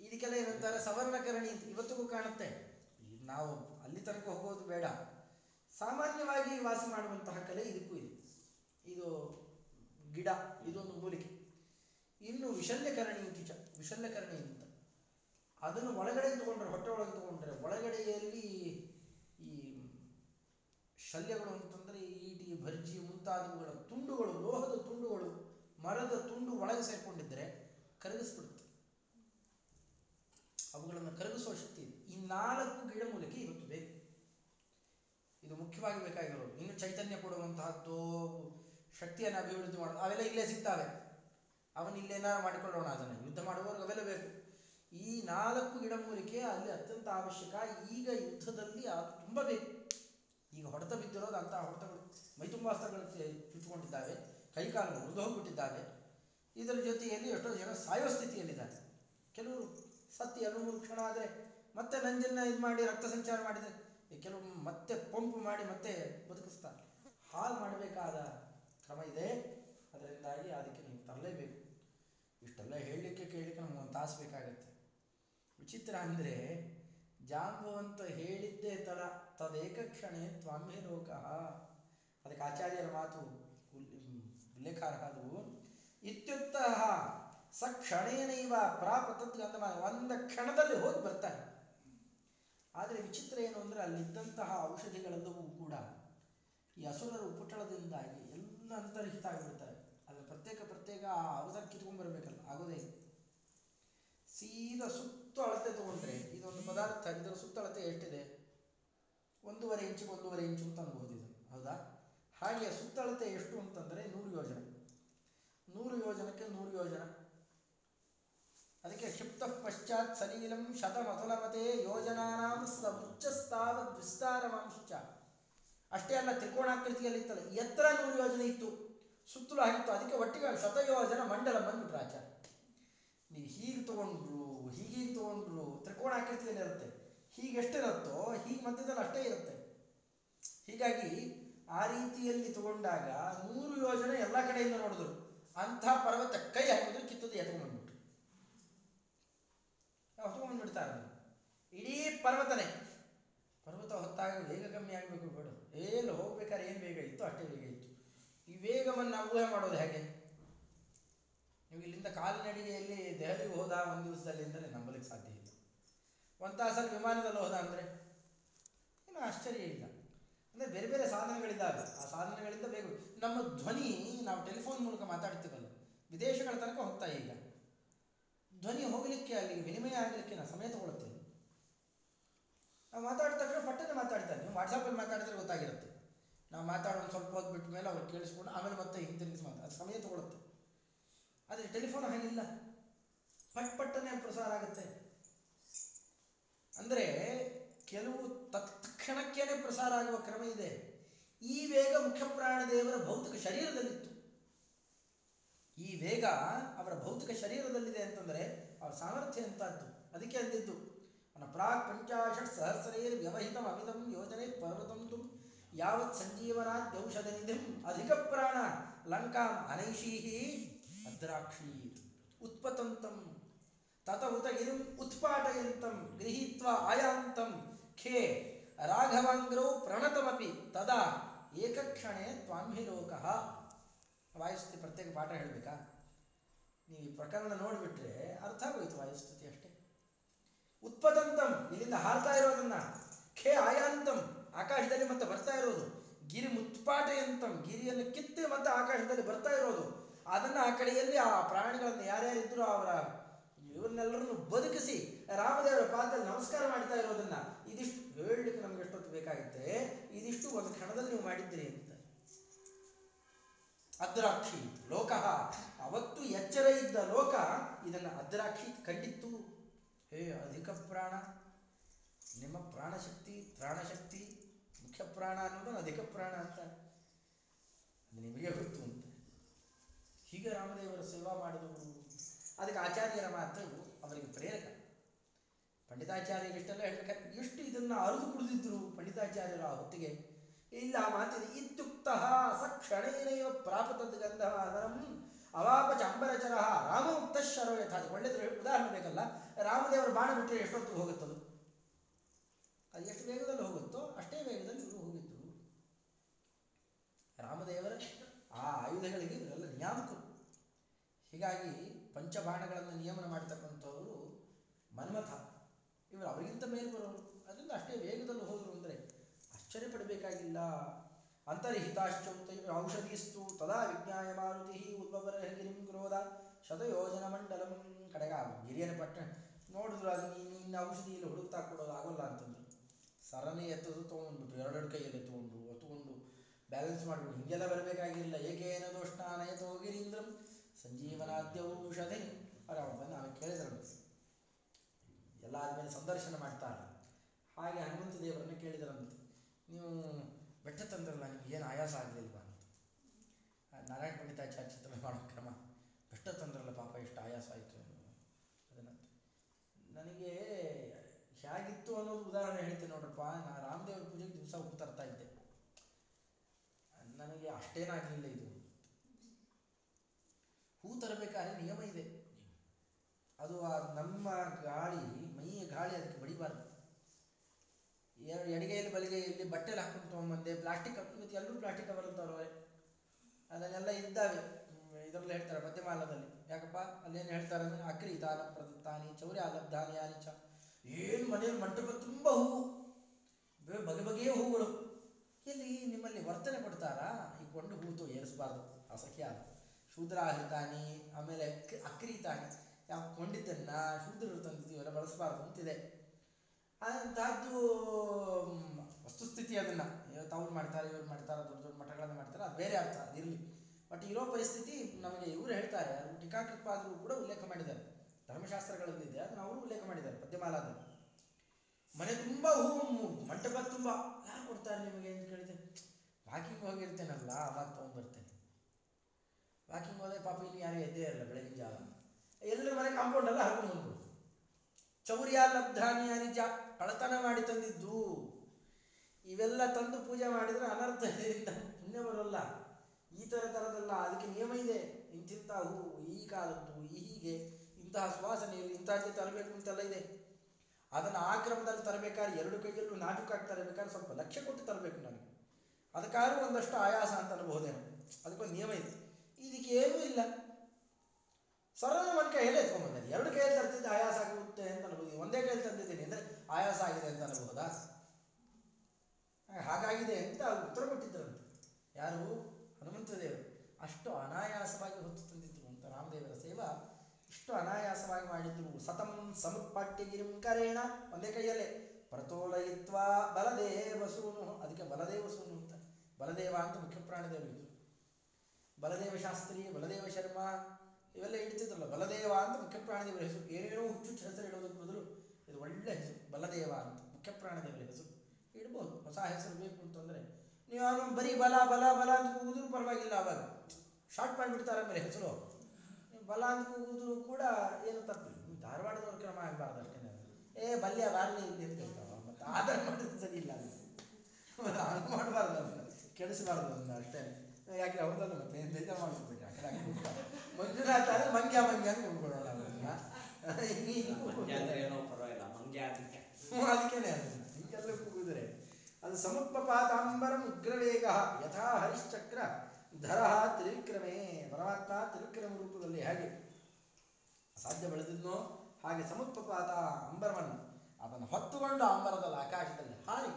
ಇದಕ್ಕೆಲ್ಲ ಏನಂತಾರೆ ಸವರ್ಣಕರಣಿ ಅಂತ ಇವತ್ತಿಗೂ ಕಾಣುತ್ತೆ. ನಾವು ಅಲ್ಲಿ ತನಕ ಹೋಗೋದು ಬೇಡ. ಸಾಮಾನ್ಯವಾಗಿ ವಾಸಿ ಮಾಡುವಂತಹ ಕಲೆ ಇದಕ್ಕೂ ಇದೆ. ಇದು ಗಿಡ, ಇದೊಂದು ಮೂಲಿಕೆ. ಇನ್ನು ವಿಶಲ್ಯಕರಣಿ ಕಿಚ ವಿಶಲ್ಯಕರಣಿ ಅಂತ. ಅದನ್ನು ಒಳಗಡೆ ತಗೊಂಡ್ರೆ, ಹೊಟ್ಟೆ ಒಳಗೆ ತಗೊಂಡ್ರೆ, ಒಳಗಡೆಯಲ್ಲಿ ಈ ಶಲ್ಯಗಳು ಅಂತಂದರೆ ಈಟಿ, ಭರ್ಜಿ ಮುಂತಾದವುಗಳ ತುಂಡುಗಳು, ಲೋಹದ ತುಂಡುಗಳು, ಮರದ ತುಂಡು ಒಳಗೆ ಸೇರಿಕೊಂಡಿದ್ದರೆ ಕರಗಿಸ್ಬಿಡುತ್ತೆ. ಅವುಗಳನ್ನು ಕರಗಿಸುವ ಶಕ್ತಿ ಇದೆ. ಈ ನಾಲ್ಕು ಗಿಡಮೂಲಿಕೆ ಇವತ್ತು ಬೇಕು ಇದು ಮುಖ್ಯವಾಗಿ ಬೇಕಾಗಿರೋದು. ಇನ್ನು ಚೈತನ್ಯ ಕೊಡುವಂತಹದ್ದು, ಶಕ್ತಿಯನ್ನು ಅಭಿವೃದ್ಧಿ ಮಾಡೋದು, ಅವೆಲ್ಲ ಇಲ್ಲೇ ಸಿಗ್ತಾವೆ. ಅವನು ಇಲ್ಲೇನಾರು ಮಾಡಿಕೊಳ್ಳೋಣ ಅದನ್ನು. ಯುದ್ಧ ಮಾಡುವವರೆಗೆ ಅವೆಲ್ಲ ಬೇಕು. ಈ ನಾಲ್ಕು ಗಿಡಮೂಲಿಕೆ ಅಲ್ಲಿ ಅತ್ಯಂತ ಅವಶ್ಯಕ. ಈಗ ಯುದ್ಧದಲ್ಲಿ ಅದು ತುಂಬ ಬೇಕು. ಈಗ ಹೊಡೆತ ಬಿದ್ದಿರೋದು ಅಂತಹ ಹೊಡೆತಗಳು ಮೈತುಂಬ ಅಸ್ತ್ರಗಳು ಚೆ- ಚುಚ್ಚಿಕೊಂಡಿದ್ದಾವೆ ಕೈಕಾಲು ಮುರಿದು ಹೋಗ್ಬಿಟ್ಟಿದ್ದಾವೆ. ಇದರ ಜೊತೆಯಲ್ಲಿ ಎಷ್ಟೋ ಜನ ಸಾಯೋ ಸ್ಥಿತಿಯಲ್ಲಿದ್ದಾರೆ. ಕೆಲವರು ಸತ್ತಿ ಎರಡು ಮೂರು ಕ್ಷಣ ಆದರೆ ಮತ್ತೆ ನಂಜನ್ನು ಇದು ಮಾಡಿ ರಕ್ತ ಸಂಚಾರ ಮಾಡಿದರೆ ಕೆಲವು ಮತ್ತೆ ಪಂಪ್ ಮಾಡಿ ಮತ್ತೆ ಬದುಕಿಸ್ತಾರೆ. ಹಾಳು ಮಾಡಬೇಕಾದ ಕ್ರಮ ಇದೆ. ಅದರಿಂದಾಗಿ ಅದಕ್ಕೆ ನೀವು ತರಲೇಬೇಕು. ಇಷ್ಟೆಲ್ಲ ಹೇಳಲಿಕ್ಕೆ ಕೇಳಲಿಕ್ಕೆ ನಮ್ಗೆ ಒಂದು ತಾಸು ಬೇಕಾಗುತ್ತೆ. ವಿಚಿತ್ರ ಅಂದರೆ ಜಾಂಬವಂತ ಹೇಳಿದ್ದೇ ತಡ, ತದೇಕ ಕ್ಷಣೆ ತ್ವಾಮ್ಯ ಲೋಕ. ಅದಕ್ಕೆ ಆಚಾರ್ಯರ ಮಾತು ಉಲ್- ಉಲ್ಲೇಖಾರ್ಹ ಅದು. ಇತ್ಯುಕ್ತ ಸ ಕ್ಷಣೇನೈವ ಪ್ರಾಪ ತದ್ಗಂಧಮಾನ ಒಂದು ಕ್ಷಣದಲ್ಲಿ ಹೋಗಿ ಬರ್ತಾನೆ. ಆದರೆ ವಿಚಿತ್ರ ಏನು ಅಂದರೆ ಅಲ್ಲಿದ್ದಂತಹ ಔಷಧಿಗಳೆಲ್ಲವೂ ಕೂಡ ಈ ಅಸುರರ ಉಪಟಳದಿಂದಾಗಿ ಎಲ್ಲ ಅಂತರ್ಹಿತ ಆಗಿಬಿಡ್ತವೆ ಅದರ ಪ್ರತ್ಯೇಕ ಪ್ರತ್ಯೇಕ ಆ ಅವಸರ ಕಿತ್ಕೊಂಡ್ಬರ್ಬೇಕಲ್ಲ, ಆಗೋದೇ. ಸೀದಾ ಸುತ್ತ ಅಳತೆ ತಗೊಂಡ್ರೆ, ಇದೊಂದು ಪದಾರ್ಥ ಇದರ ಸುತ್ತ ಅಳತೆ ಎಷ್ಟಿದೆ? ಒಂದೂವರೆ ಇಂಚು ಒಂದೂವರೆ ಇಂಚು ಅಂತ ಅನ್ಬೋದು ಇದನ್ನು. ಹೌದಾ? ಹಾಗೆ ಸುತ್ತಳತೆ ಎಷ್ಟು ಅಂತಂದರೆ ನೂರು ಯೋಜನ. ನೂರು ಯೋಜನಕ್ಕೆ ನೂರು ಯೋಜನ. ಅದಕ್ಕೆ ಕ್ಷಿಪ್ತ ಪಶ್ಚಾತ್ ಸಲೀಲಂ ಶತಮತುಲಮತೆ ಯೋಜನಾನಾಂ ಸ ಉಚ್ಚಸ್ತಾವದ್ ವಿಸ್ತಾರವಾಂಶ್ಚ ಅಷ್ಟೇ ಅಲ್ಲ ತ್ರಿಕೋಣಾಕೃತಿಯಲ್ಲಿ ಇತ್ತಲ್ಲ ಎತ್ತರ ನೂರು ಯೋಜನೆ ಇತ್ತು, ಸುತ್ತಲೂ ಆಗಿತ್ತು, ಅದಕ್ಕೆ ಒಟ್ಟಿಗೆ ಶತಯೋಜನ ಮಂಡಲ ಬಂದ್ಬಿಟ್ರು ಆಚಾರ ನೀವು ಹೀಗೆ ತಗೊಂಡ್ರು ಹೀಗೆ ತಗೊಂಡ್ರು ತ್ರಿಕೋಣಾಕೃತಿಯಲ್ಲಿ ಇರುತ್ತೆ ಹೀಗೆ ಮಧ್ಯದಲ್ಲಿ ಅಷ್ಟೇ ಇರುತ್ತೆ. ಹೀಗಾಗಿ ಆ ರೀತಿಯಲ್ಲಿ ತಗೊಂಡಾಗ ನೂರು ಯೋಜನೆ ಎಲ್ಲ ಕಡೆಯಿಂದ ನೋಡಿದ್ರು, ಅಂಥ ಪರ್ವತ ಕೈ ಹಾಕಿದ್ರು ಕಿತ್ತದ್ದು ಎತ್ಕೊಂಡ್ಬಂದ್ಬಿಟ್ರು ಹೊತ್ಕೊಂಡ್ಬಿಡ್ತಾರೆ ಅದನ್ನು ಇಡೀ ಪರ್ವತನೇ. ಪರ್ವತ ಹೊತ್ತಾಗ ವೇಗ ಕಮ್ಮಿ ಆಗಬೇಕು ಬೇಡ. ಏನು ಹೋಗ್ಬೇಕಾದ್ರೆ ಏನು ವೇಗ ಇತ್ತು ಅಷ್ಟೇ ವೇಗ ಇತ್ತು. ಈ ವೇಗವನ್ನು ನಾವು ಊಹೆ ಮಾಡೋದು ಹೇಗೆ? ನೀವು ಇಲ್ಲಿಂದ ಕಾಲ್ನಡಿಗೆಯಲ್ಲಿ ದೆಹಲಿಗೆ ಹೋದ ಒಂದು ದಿವಸದಲ್ಲಿ ಅಂದರೆ ನಂಬಲಿಕ್ಕೆ ಸಾಧ್ಯ ಇಲ್ಲ. ಒಂದು ತಾಸಲ್ಲಿ ವಿಮಾನದಲ್ಲಿ ಹೋದ ಅಂದರೆ ಏನು ಆಶ್ಚರ್ಯ ಇಲ್ಲ. ಅಂದರೆ ಬೇರೆ ಬೇರೆ ಸಾಧನಗಳಿದ್ದಾವೆ. ಆ ಸಾಧನಗಳಿಂದ ಬೇಗ ನಮ್ಮ ಧ್ವನಿ ನಾವು ಟೆಲಿಫೋನ್ ಮೂಲಕ ಮಾತಾಡ್ತೀವಲ್ಲ, ವಿದೇಶಗಳ ತನಕ ಹೋಗ್ತಾ ಈಗ ಧ್ವನಿ ಹೋಗಲಿಕ್ಕೆ ಅಲ್ಲಿಗೆ ವಿನಿಮಯ ಆಗಲಿಕ್ಕೆ ನಾವು ಸಮಯ ತಗೊಳುತ್ತೆ ನಾವು ಮಾತಾಡಿದ ತಕ್ಷಣ ಪಟ್ಟನೆ ಮಾತಾಡ್ತಾರೆ ನೀವು ವಾಟ್ಸಪ್ಪಲ್ಲಿ ಮಾತಾಡಿದ್ರೆ ಗೊತ್ತಾಗಿರುತ್ತೆ. ನಾವು ಮಾತಾಡೋ ಒಂದು ಸ್ವಲ್ಪ ಹೊತ್ತು ಬಿಟ್ಟ ಮೇಲೆ ಅವ್ರು ಕೇಳಿಸ್ಕೊಂಡು ಆಮೇಲೆ ಮತ್ತೆ ಹಿಂತಿರುಗಿಸಿ ಅದು ಸಮಯ ತಗೊಳುತ್ತೆ. ಆದರೆ ಟೆಲಿಫೋನ್ ಹಾಗಿಲ್ಲ. ಪಟ್ ಪಟ್ಟನೆ ಪ್ರಸಾರ ಆಗುತ್ತೆ. ಅಂದರೆ ಕೆಲವು ತತ್ಕ್ಷಣಕ್ಕೇನೆ ಪ್ರಸಾರ ಆಗುವ ಕ್ರಮ ಇದೆ. ಈ ವೇಗ ಮುಖ್ಯ ಪ್ರಾಣದೇವರ ಭೌತಿಕ ಶರೀರದಲ್ಲಿತ್ತು. ಈ ವೇಗ ಅವರ ಭೌತಿಕ ಶರೀರದಲ್ಲಿದೆ ಅಂತಂದರೆ ಅವರ ಸಾಮರ್ಥ್ಯ ಎಂತದ್ದು? ಅದಕ್ಕೆ ಅಂದಿದ್ದು ವ್ಯವಹಿತ ಅಮಿತಂ ಯೋಜನೆ ಪರ್ವತಂತು ಯಾವತ್ ಸಂಜೀವನಾದ್ಯೌಷಧ ನಿಧಿಂ ಅಧಿಕ ಪ್ರಾಣ ಲಂಕಾ ಅನೈಷೀಹಿ ಅದ್ರಾಕ್ಷಿ ಉತ್ಪತಂತಂ ತತ ಉತ ಗಿರಿಂ ಉತ್ಪಾಟಯಂತಂ ಗೃಹೀತ್ವಾ ಆಯಾಂತಂ ಖೇ ರಾಘವಾಂಗ್ರೌ ಪ್ರಣತಮಪಿ ತದಾ ಏಕಕ್ಷಣೆ ತ್ವಾಂಹಿಲೋಕಃ ವಾಯುಸ್ತಿ ಪ್ರತ್ಯೇಕ ಪಾಠ ಹೇಳಬೇಕಾ? ನೀವು ಈ ಪ್ರಕರಣ ನೋಡಿಬಿಟ್ರೆ ಅರ್ಥ ಆಗೋಯ್ತು ವಾಯುಸ್ಥಿತಿ ಅಷ್ಟೇ. ಉತ್ಪತಂತಂ, ಇಲ್ಲಿಂದ ಹಾರ್ತಾ ಇರೋದನ್ನ. ಖೇ ಆಯಾಂತಂ, ಆಕಾಶದಲ್ಲಿ ಮತ್ತೆ ಬರ್ತಾ ಇರೋದು. ಗಿರಿ ಮುತ್ಪಾಟೆಯಂತಂ, ಗಿರಿಯನ್ನು ಕಿತ್ತು ಮತ್ತೆ ಆಕಾಶದಲ್ಲಿ ಬರ್ತಾ ಇರೋದು. ಅದನ್ನ ಆ ಕಡೆಯಲ್ಲಿ ಆ ಪ್ರಾಣಿಗಳನ್ನು ಯಾರ್ಯಾರಿದ್ರು ಅವರ ಇವನ್ನೆಲ್ಲರನ್ನು ಬದುಕಿಸಿ ರಾಮದೇವರ ಪಾದದಲ್ಲಿ ನಮಸ್ಕಾರ ಮಾಡ್ತಾ ಇರೋದನ್ನ. ಇದಿಷ್ಟು ಹೇಳಲಿಕ್ಕೆ ನಮ್ಗೆ ಎಷ್ಟೊತ್ತು ಬೇಕಾಗುತ್ತೆ, ಇದಿಷ್ಟು ಒಂದು ಕ್ಷಣದಲ್ಲಿ ನೀವು ಮಾಡಿದ್ದೀರಿ ಅಂತ. ಅದ್ರಾಕ್ಷಿ ಲೋಕ. ಅವತ್ತು ಎಚ್ಚರ ಇದ್ದ ಲೋಕ ಇದನ್ನ ಅದ್ರಾಕ್ಷಿ ಕಂಡಿತ್ತು. ಹೇ, ಅಧಿಕ ಪ್ರಾಣ, ನಿಮ್ಮ ಪ್ರಾಣಶಕ್ತಿ ಪ್ರಾಣಶಕ್ತಿ ಮುಖ್ಯ ಪ್ರಾಣ ಅನ್ನೋದನ್ನು ಅಧಿಕ ಪ್ರಾಣ ಅಂತ ನಿಮಗೆ ಗೊತ್ತು ಅಂತ. ಹೀಗೆ ರಾಮದೇವರ ಸೇವಾ ಮಾಡಿದವರು, ಅದಕ್ಕೆ ಆಚಾರ್ಯರ ಮಾತು ಅವರಿಗೆ ಪ್ರೇರಕ. ಪಂಡಿತಾಚಾರ್ಯರು ಇಷ್ಟೆಲ್ಲ ಎಷ್ಟು ಇದನ್ನು ಅರಿದು ಕುಡಿದಿದ್ರು ಪಂಡಿತಾಚಾರ್ಯರು ಆ ಹೊತ್ತಿಗೆ. ಇಲ್ಲ ಮಾತಿದೆ, ಇತ್ಯುಕ್ತ ಸ ಕ್ಷಣೇನೈವ ಪ್ರಾಪತದ್ ಗಂಧ ಅದರಂ ಅವಾಪ ಚಂಬರಚರ ರಾಮಮುಕ್ತ ಶರೋ ಯಥಾ ಒಳ್ಳೆದು ಉದಾಹರಣೆ ಬೇಕಲ್ಲ? ರಾಮದೇವರ ಬಾಣ ಬಿಟ್ಟರೆ ಎಷ್ಟೊತ್ತು ಹೋಗುತ್ತದು? ಅದು ಎಷ್ಟು ವೇಗದಲ್ಲಿ ಹೋಗುತ್ತೋ ಅಷ್ಟೇ ವೇಗದಲ್ಲಿ ಇವರು ಹೋಗಿದ್ದು. ರಾಮದೇವರ, ಆ ಆಯುಧಗಳಿಗೆ ಇವರೆಲ್ಲ ನಿಯಾಮಕರು ಹೀಗಾಗಿ ಪಂಚಬಾಣಗಳನ್ನು ನಿಯಮನ ಮಾಡತಕ್ಕಂಥವರು ಮನ್ಮಥ. ಇವರು ಅವರಿಗಿಂತ ಮೇಲ್ಬರೋರು. ಅದರಿಂದ ಅಷ್ಟೇ ವೇಗದಲ್ಲಿ ಹೋದರು ಅಂದರೆ ಆಶ್ಚರ್ಯಪಡಬೇಕಾಗಿಲ್ಲ. ಅಂತರ್ಹಿತಾಶ್ಚೌತ ಔಷಧಿಸ್ತು, ತದಾ ವಿಜ್ಞಾಯ ಮಾರುತಿ ಉದ್ಭವರ ಗಿರಿಂ ಕ್ರೋಧ ಶತಯೋಜನ ಮಂಡಲಂ ಕಡೆಗ ಗಿರಿಯನ ಪಟ್ಟ ನೋಡಿದ್ರು ಅದು ನೀನು ಇನ್ನು ಔಷಧಿ ಇಲ್ಲಿ ಹುಡುಕ್ತಾ ಕೊಡೋದು ಆಗೋಲ್ಲ ಅಂತಂದ್ರು. ಸರನೇ ಎತ್ತದು ತೊಗೊಂಡ್ಬಿಟ್ರು, ಎರಡೆರಡು ಕೈಯಲ್ಲಿ ಎತ್ಕೊಂಡು ಒತ್ಕೊಂಡು ಬ್ಯಾಲೆನ್ಸ್ ಮಾಡಿಬಿಟ್ಟು ಹಿಂಗೆಲ್ಲ ಬರಬೇಕಾಗಿಲ್ಲ. ಏಕೇನ ದೋಷ್ಟಾನಯತೋ ಗಿರೀಂದ್ರಂ? ಸಂಜೀವನಾದ್ಯೌಷಧಿ ಅವ್ರು ಅವನು ಬಂದು ನಾನು ಕೇಳಿದ್ರು ಎಲ್ಲ ಆದಮೇಲೆ ಸಂದರ್ಶನ ಮಾಡ್ತಾರೆ ಹಾಗೆ ಹನುಮಂತ ದೇವರನ್ನ ಕೇಳಿದರಂತೆ. ನೀವು ಬೆಟ್ಟ ತಂದ್ರಲ್ಲ, ನಿಮ್ಗೆ ಏನು ಆಯಾಸ ಆಗಲಿಲ್ವಾ ನಾರಾಯಣ ಪಂಡಿತಾಚಾರ್ಯ ಚಿತ್ರಣ ಮಾಡೋ ಕ್ರಮ. ಬೆಟ್ಟ ತಂದ್ರಲ್ಲ ಪಾಪ ಎಷ್ಟು ಆಯಾಸ ಆಯಿತು ಅದನ್ನು ನನಗೆ ಹೇಗಿತ್ತು ಅನ್ನೋದು ಉದಾಹರಣೆ ಹೇಳ್ತೀನಿ ನೋಡ್ರಪ್ಪ. ನಾ ರಾಮದೇವ್ರ ಪೂಜೆಗೆ ದಿವಸ ಉಪ್ಪು ತರ್ತಾ ಇದ್ದೆ. ನನಗೆ ಅಷ್ಟೇನಾಗಲಿಲ್ಲ ಇದು. ಹೂ ತರಬೇಕಾದ್ರೆ ನಿಯಮ ಇದೆ. ಅದು ನಮ್ಮ ಗಾಳಿ ಮೈಯ ಗಾಳಿ ಅದಕ್ಕೆ ಬಡಿಬಾರ್ದು ಎ- ಎಡಗೈಯಲ್ಲಿ ಬಲಗೈಯಲ್ಲಿ ಬಟ್ಟೆಲಿ ಹಾಕೊಂಡು ತೊಗೊಂಬಂದೆ ಪ್ಲಾಸ್ಟಿಕ್ ಇವತ್ತು ಎಲ್ಲರೂ ಪ್ಲಾಸ್ಟಿಕ್ ಕವರ್ ಅಂತಾರವ್ರೆ ಅದನ್ನೆಲ್ಲ ಇದ್ದಾವೆ. ಇದರಲ್ಲಿ ಹೇಳ್ತಾರೆ ಮಧ್ಯಮಾಲದಲ್ಲಿ. ಯಾಕಪ್ಪ? ಅಲ್ಲೇನು ಹೇಳ್ತಾರೆ ಅಂದ್ರೆ ಅಕ್ರೀತಾನ ಪ್ರದತ್ತಾನಿ ಚೌರಿ ಆಲಬ್ಧಾನಿ ಚ ಏನು ಮನೆಯಲ್ಲಿ ಮಂಟಪ ತುಂಬ ಹೂವು. ಬಗೆ ಬಗೆಯ ಹೂಗಳು ಇಲ್ಲಿ ನಿಮ್ಮಲ್ಲಿ ವರ್ತನೆ ಕೊಡ್ತಾರಾ? ಈ ಕೊಂಡು ಹೂತು ಏರಿಸಬಾರ್ದು. ಅಸಹ್ಯ ಅದು ಶೂದ್ರಾಹಿತಾನಿ ಆಮೇಲೆ ಅಕ್ರಿ ಅಕ್ರೀತಾನಿ ಯಾವ ಕೊಂಡಿದ್ದನ್ನ ಶೂದ್ರರು ತಂದಿದ್ದೀವಲ್ಲ, ಬಳಸಬಾರ್ದು ಅಂತಿದೆ. ಅಂತಹದ್ದು ಮ್, ವಸ್ತುಸ್ಥಿತಿ ಅದನ್ನ. ಅವ್ರು ಮಾಡ್ತಾರೆ ಇವ್ರು ಮಾಡ್ತಾರೆ ದೊಡ್ಡ ದೊಡ್ಡ ಮಠಗಳನ್ನು ಮಾಡ್ತಾರೆ ಅದು ಬೇರೆ ಅರ್ಥ ಅದಿರಲಿ ಬಟ್ ಇರೋ ಪರಿಸ್ಥಿತಿ ನಮಗೆ ಇವರು ಹೇಳ್ತಾರೆ ಟೀಕಾಕೃತ್ಪಾದರು ಕೂಡ ಉಲ್ಲೇಖ ಮಾಡಿದ್ದಾರೆ. ಧರ್ಮಶಾಸ್ತ್ರಗಳಲ್ಲಿದೆ ಅದನ್ನ ಅವರು ಉಲ್ಲೇಖ ಮಾಡಿದ್ದಾರೆ ಪದ್ಯಮಾಲಾದ ಮನೆ ತುಂಬ ಹೂವು ಮಂಟಪ ತುಂಬ. ಯಾರು ಕೊಡ್ತಾರೆ ನಿಮಗೆ ಅಂತ ಕೇಳಿದೆ ವಾಕಿಂಗ್ ಹೋಗಿರ್ತೇನಲ್ಲ ಅವಾಗ ತೊಗೊಂಡ್ಬರ್ತೇನೆ ವಾಕಿಂಗ್ ಹೋದ್ರೆ ಪಾಪ ಇನ್ನು ಯಾರು ಎದ್ದೇ ಇರಲ್ಲ ಬೆಳಗಿನ ಜಾವ. ಎಲ್ಲರ ಮನೆ ಕಾಂಪೌಂಡ್ ಎಲ್ಲ ಹರ್ಕೊಂಡು ಬಂದ್ಬಿಡು ಚೌರ್ಯ ಲಬ್ಧಾನಿ ಅನಿಜ ಕಳತನ ಮಾಡಿ ತಂದಿದ್ದು. ಇವೆಲ್ಲ ತಂದು ಪೂಜೆ ಮಾಡಿದ್ರೆ ಅನರ್ಥದಿಂದ ಪುಣ್ಯ ಬರೋಲ್ಲ. ಈ ಥರ ಥರದಲ್ಲ ಅದಕ್ಕೆ ನಿಯಮ ಇದೆ. ಇಂತಿಂಥ ಹೂ, ಈ ಕಾಲದ್ದು ಹೀಗೆ, ಇಂತಹ ಸುವಾಸನೆ ಇಂಥದ್ದೇ ತರಬೇಕು ಅಂತೆಲ್ಲ ಇದೆ. ಅದನ್ನು ಆ ಕ್ರಮದಲ್ಲಿ ತರಬೇಕಾದ್ರೆ ಎರಡು ಕೈಯಲ್ಲೂ ನಾಜೂಕಾಗಿ ತರಬೇಕಾದ್ರೆ ಸ್ವಲ್ಪ ಲಕ್ಷ್ಯ ಕೊಟ್ಟು ತರಬೇಕು ನನಗೆ. ಅದಕ್ಕಾದ್ರೂ ಒಂದಷ್ಟು ಆಯಾಸ ಅಂತ ಅನ್ಬಹುದೇನೋ. ಅದಕ್ಕೊಂದು ನಿಯಮ ಇದೆ. ಇದಕ್ಕೇನೂ ಇಲ್ಲ. ಸರಳ ಒಂದು ಕೈಯಲ್ಲಿ ಎತ್ಕೊಂಡ್ಬಂದಿದೆ ಎರಡು ಕೈಯಲ್ಲಿ ತರ್ತಿದ್ದೆ, ಆಯಾಸ ಆಗುತ್ತೆ ಅಂತ ಅನ್ಬೋದು. ಒಂದೇ ಕೈಯಲ್ಲಿ ತಂದಿದ್ದೀನಿ ಅಂದರೆ ಆಯಾಸ ಆಗಿದೆ ಅಂತ ಅನ್ಬಹುದಾ ಹಾಗಾಗಿದೆ ಅಂತ ಉತ್ತರ ಕೊಟ್ಟಿದ್ದರಂತೆ ಯಾರು? ಹನುಮಂತ ದೇವರು ಅಷ್ಟು ಅನಾಯಾಸವಾಗಿ ಹೊತ್ತು ತಂದಿದ್ರು ಅಂತ ರಾಮದೇವರ ಸೇವಾ. ಇಷ್ಟು ಅನಾಯಾಸವಾಗಿ ಮಾಡಿದ್ರು. ಸತಂ ಸಮುತ್ಪಾಟ್ಯಗಿರಿಂ ಕರೇಣ. ಒಂದೇ ಕೈಯಲ್ಲೇ. ಪ್ರತೋಳಯಿತ್ವ ಬಲದೇವ ಸೂನು. ಅದಕ್ಕೆ ಬಲದೇವ ಸೂನು ಅಂತ. ಬಲದೇವ ಅಂತ ಮುಖ್ಯ ಪ್ರಾಣದೇವರು ಬಲದೇವ ಶಾಸ್ತ್ರಿ, ಬಲದೇವ ಶರ್ಮ ಇವೆಲ್ಲ ಇಡ್ತಿದ್ರಲ್ಲ ಬಲದೇವ ಅಂತ ಮುಖ್ಯ ಪ್ರಾಣದೇವರ ಹೆಸರು. ಏನೇನೋ ಹುಚ್ಚು ಹೆಸರು ಇಡೋದಕ್ಕೆ ಬದಲು ಇದು ಒಳ್ಳೆ ಹೆಸರು, ಬಲದೇವ ಅಂತ ಮುಖ್ಯ ಪ್ರಾಣದೇವರ ಹೆಸರು ಇಡ್ಬೋದು. ಹೊಸ ಹೆಸರು ಬೇಕು ಅಂತಂದ್ರೆ ನೀವು ಅವನು ಬರೀ ಬಲ ಬಲ ಬಲ ಅಂತ ಕೂಗಿದ್ರು ಪರವಾಗಿಲ್ಲ ಅವಾಗ. ಶಾರ್ಟ್ ಮಾಡಿಬಿಡ್ತಾರೆ ಮೇಲೆ ಹೆಸರು. ಬಲ ಅಂತ ಕೂಗಿದ್ರು ಕೂಡ ಏನು ತಪ್ಪಿಲ್ಲ ಧಾರವಾಡದವ್ರ ಕ್ರಮ ಆಗಬಾರ್ದು ಅಷ್ಟೇ ಏ, ಬಲ್ಯ ಬಾರ್ಲಿ ಅಂತ ಹೇಳ್ತಾವ. ಮತ್ತೆ ಆಧಾರ ಮಾಡಿದ್ರೆ ಸರಿ ಇಲ್ಲ ಅದು ಮಾಡಬಾರ್ದು ಅದನ್ನ ಕೆಡಿಸಬಾರ್ದು ಅದನ್ನ ಅಷ್ಟೇ. ಯಾಕೆ ಅವ್ರದ್ದು ಮತ್ತೆ ಬಿಡ್ತಾರೆ. ಮಂಜುನಾಥ ಅಂದ್ರೆ ಮಂಗ್ಯ ಮಂಗ್ಯ ಅಂತ ಉಳ್ಕೊಳ್ಳೋಣ ಏನೋ ಪರವಾಗಿಲ್ಲ ಅದಕ್ಕೆ ಹೀಗೆಲ್ಲ ಅದಕ್ಕೇನೆ ಅದನ್ನ ಹಿಂಗೆಲ್ಲ ಕೂಗಿದ್ರೆ ಅದು ಸಮುತ್ಪಪಾತಾಂಬರಂ ಉಗ್ರವೇಗ ಯಥಾ ಹರಿಶ್ಚಕ್ರ ಧರ ತ್ರಿವಿಕ್ರಮೇ ಪರಮಾತ್ಮ ತ್ರಿವಿಕ್ರಮ ರೂಪದಲ್ಲಿ ಹೇಗೆ ಸಾಧ್ಯ ಬೆಳೆದಿದ್ನೋ ಹಾಗೆ ಸಮುತ್ಪಪಾತ ಅಂಬರವನ್ನು ಅದನ್ನು ಹೊತ್ತುಕೊಂಡು ಅಂಬರದಲ್ಲಿ ಆಕಾಶದಲ್ಲಿ ಹಾರಿ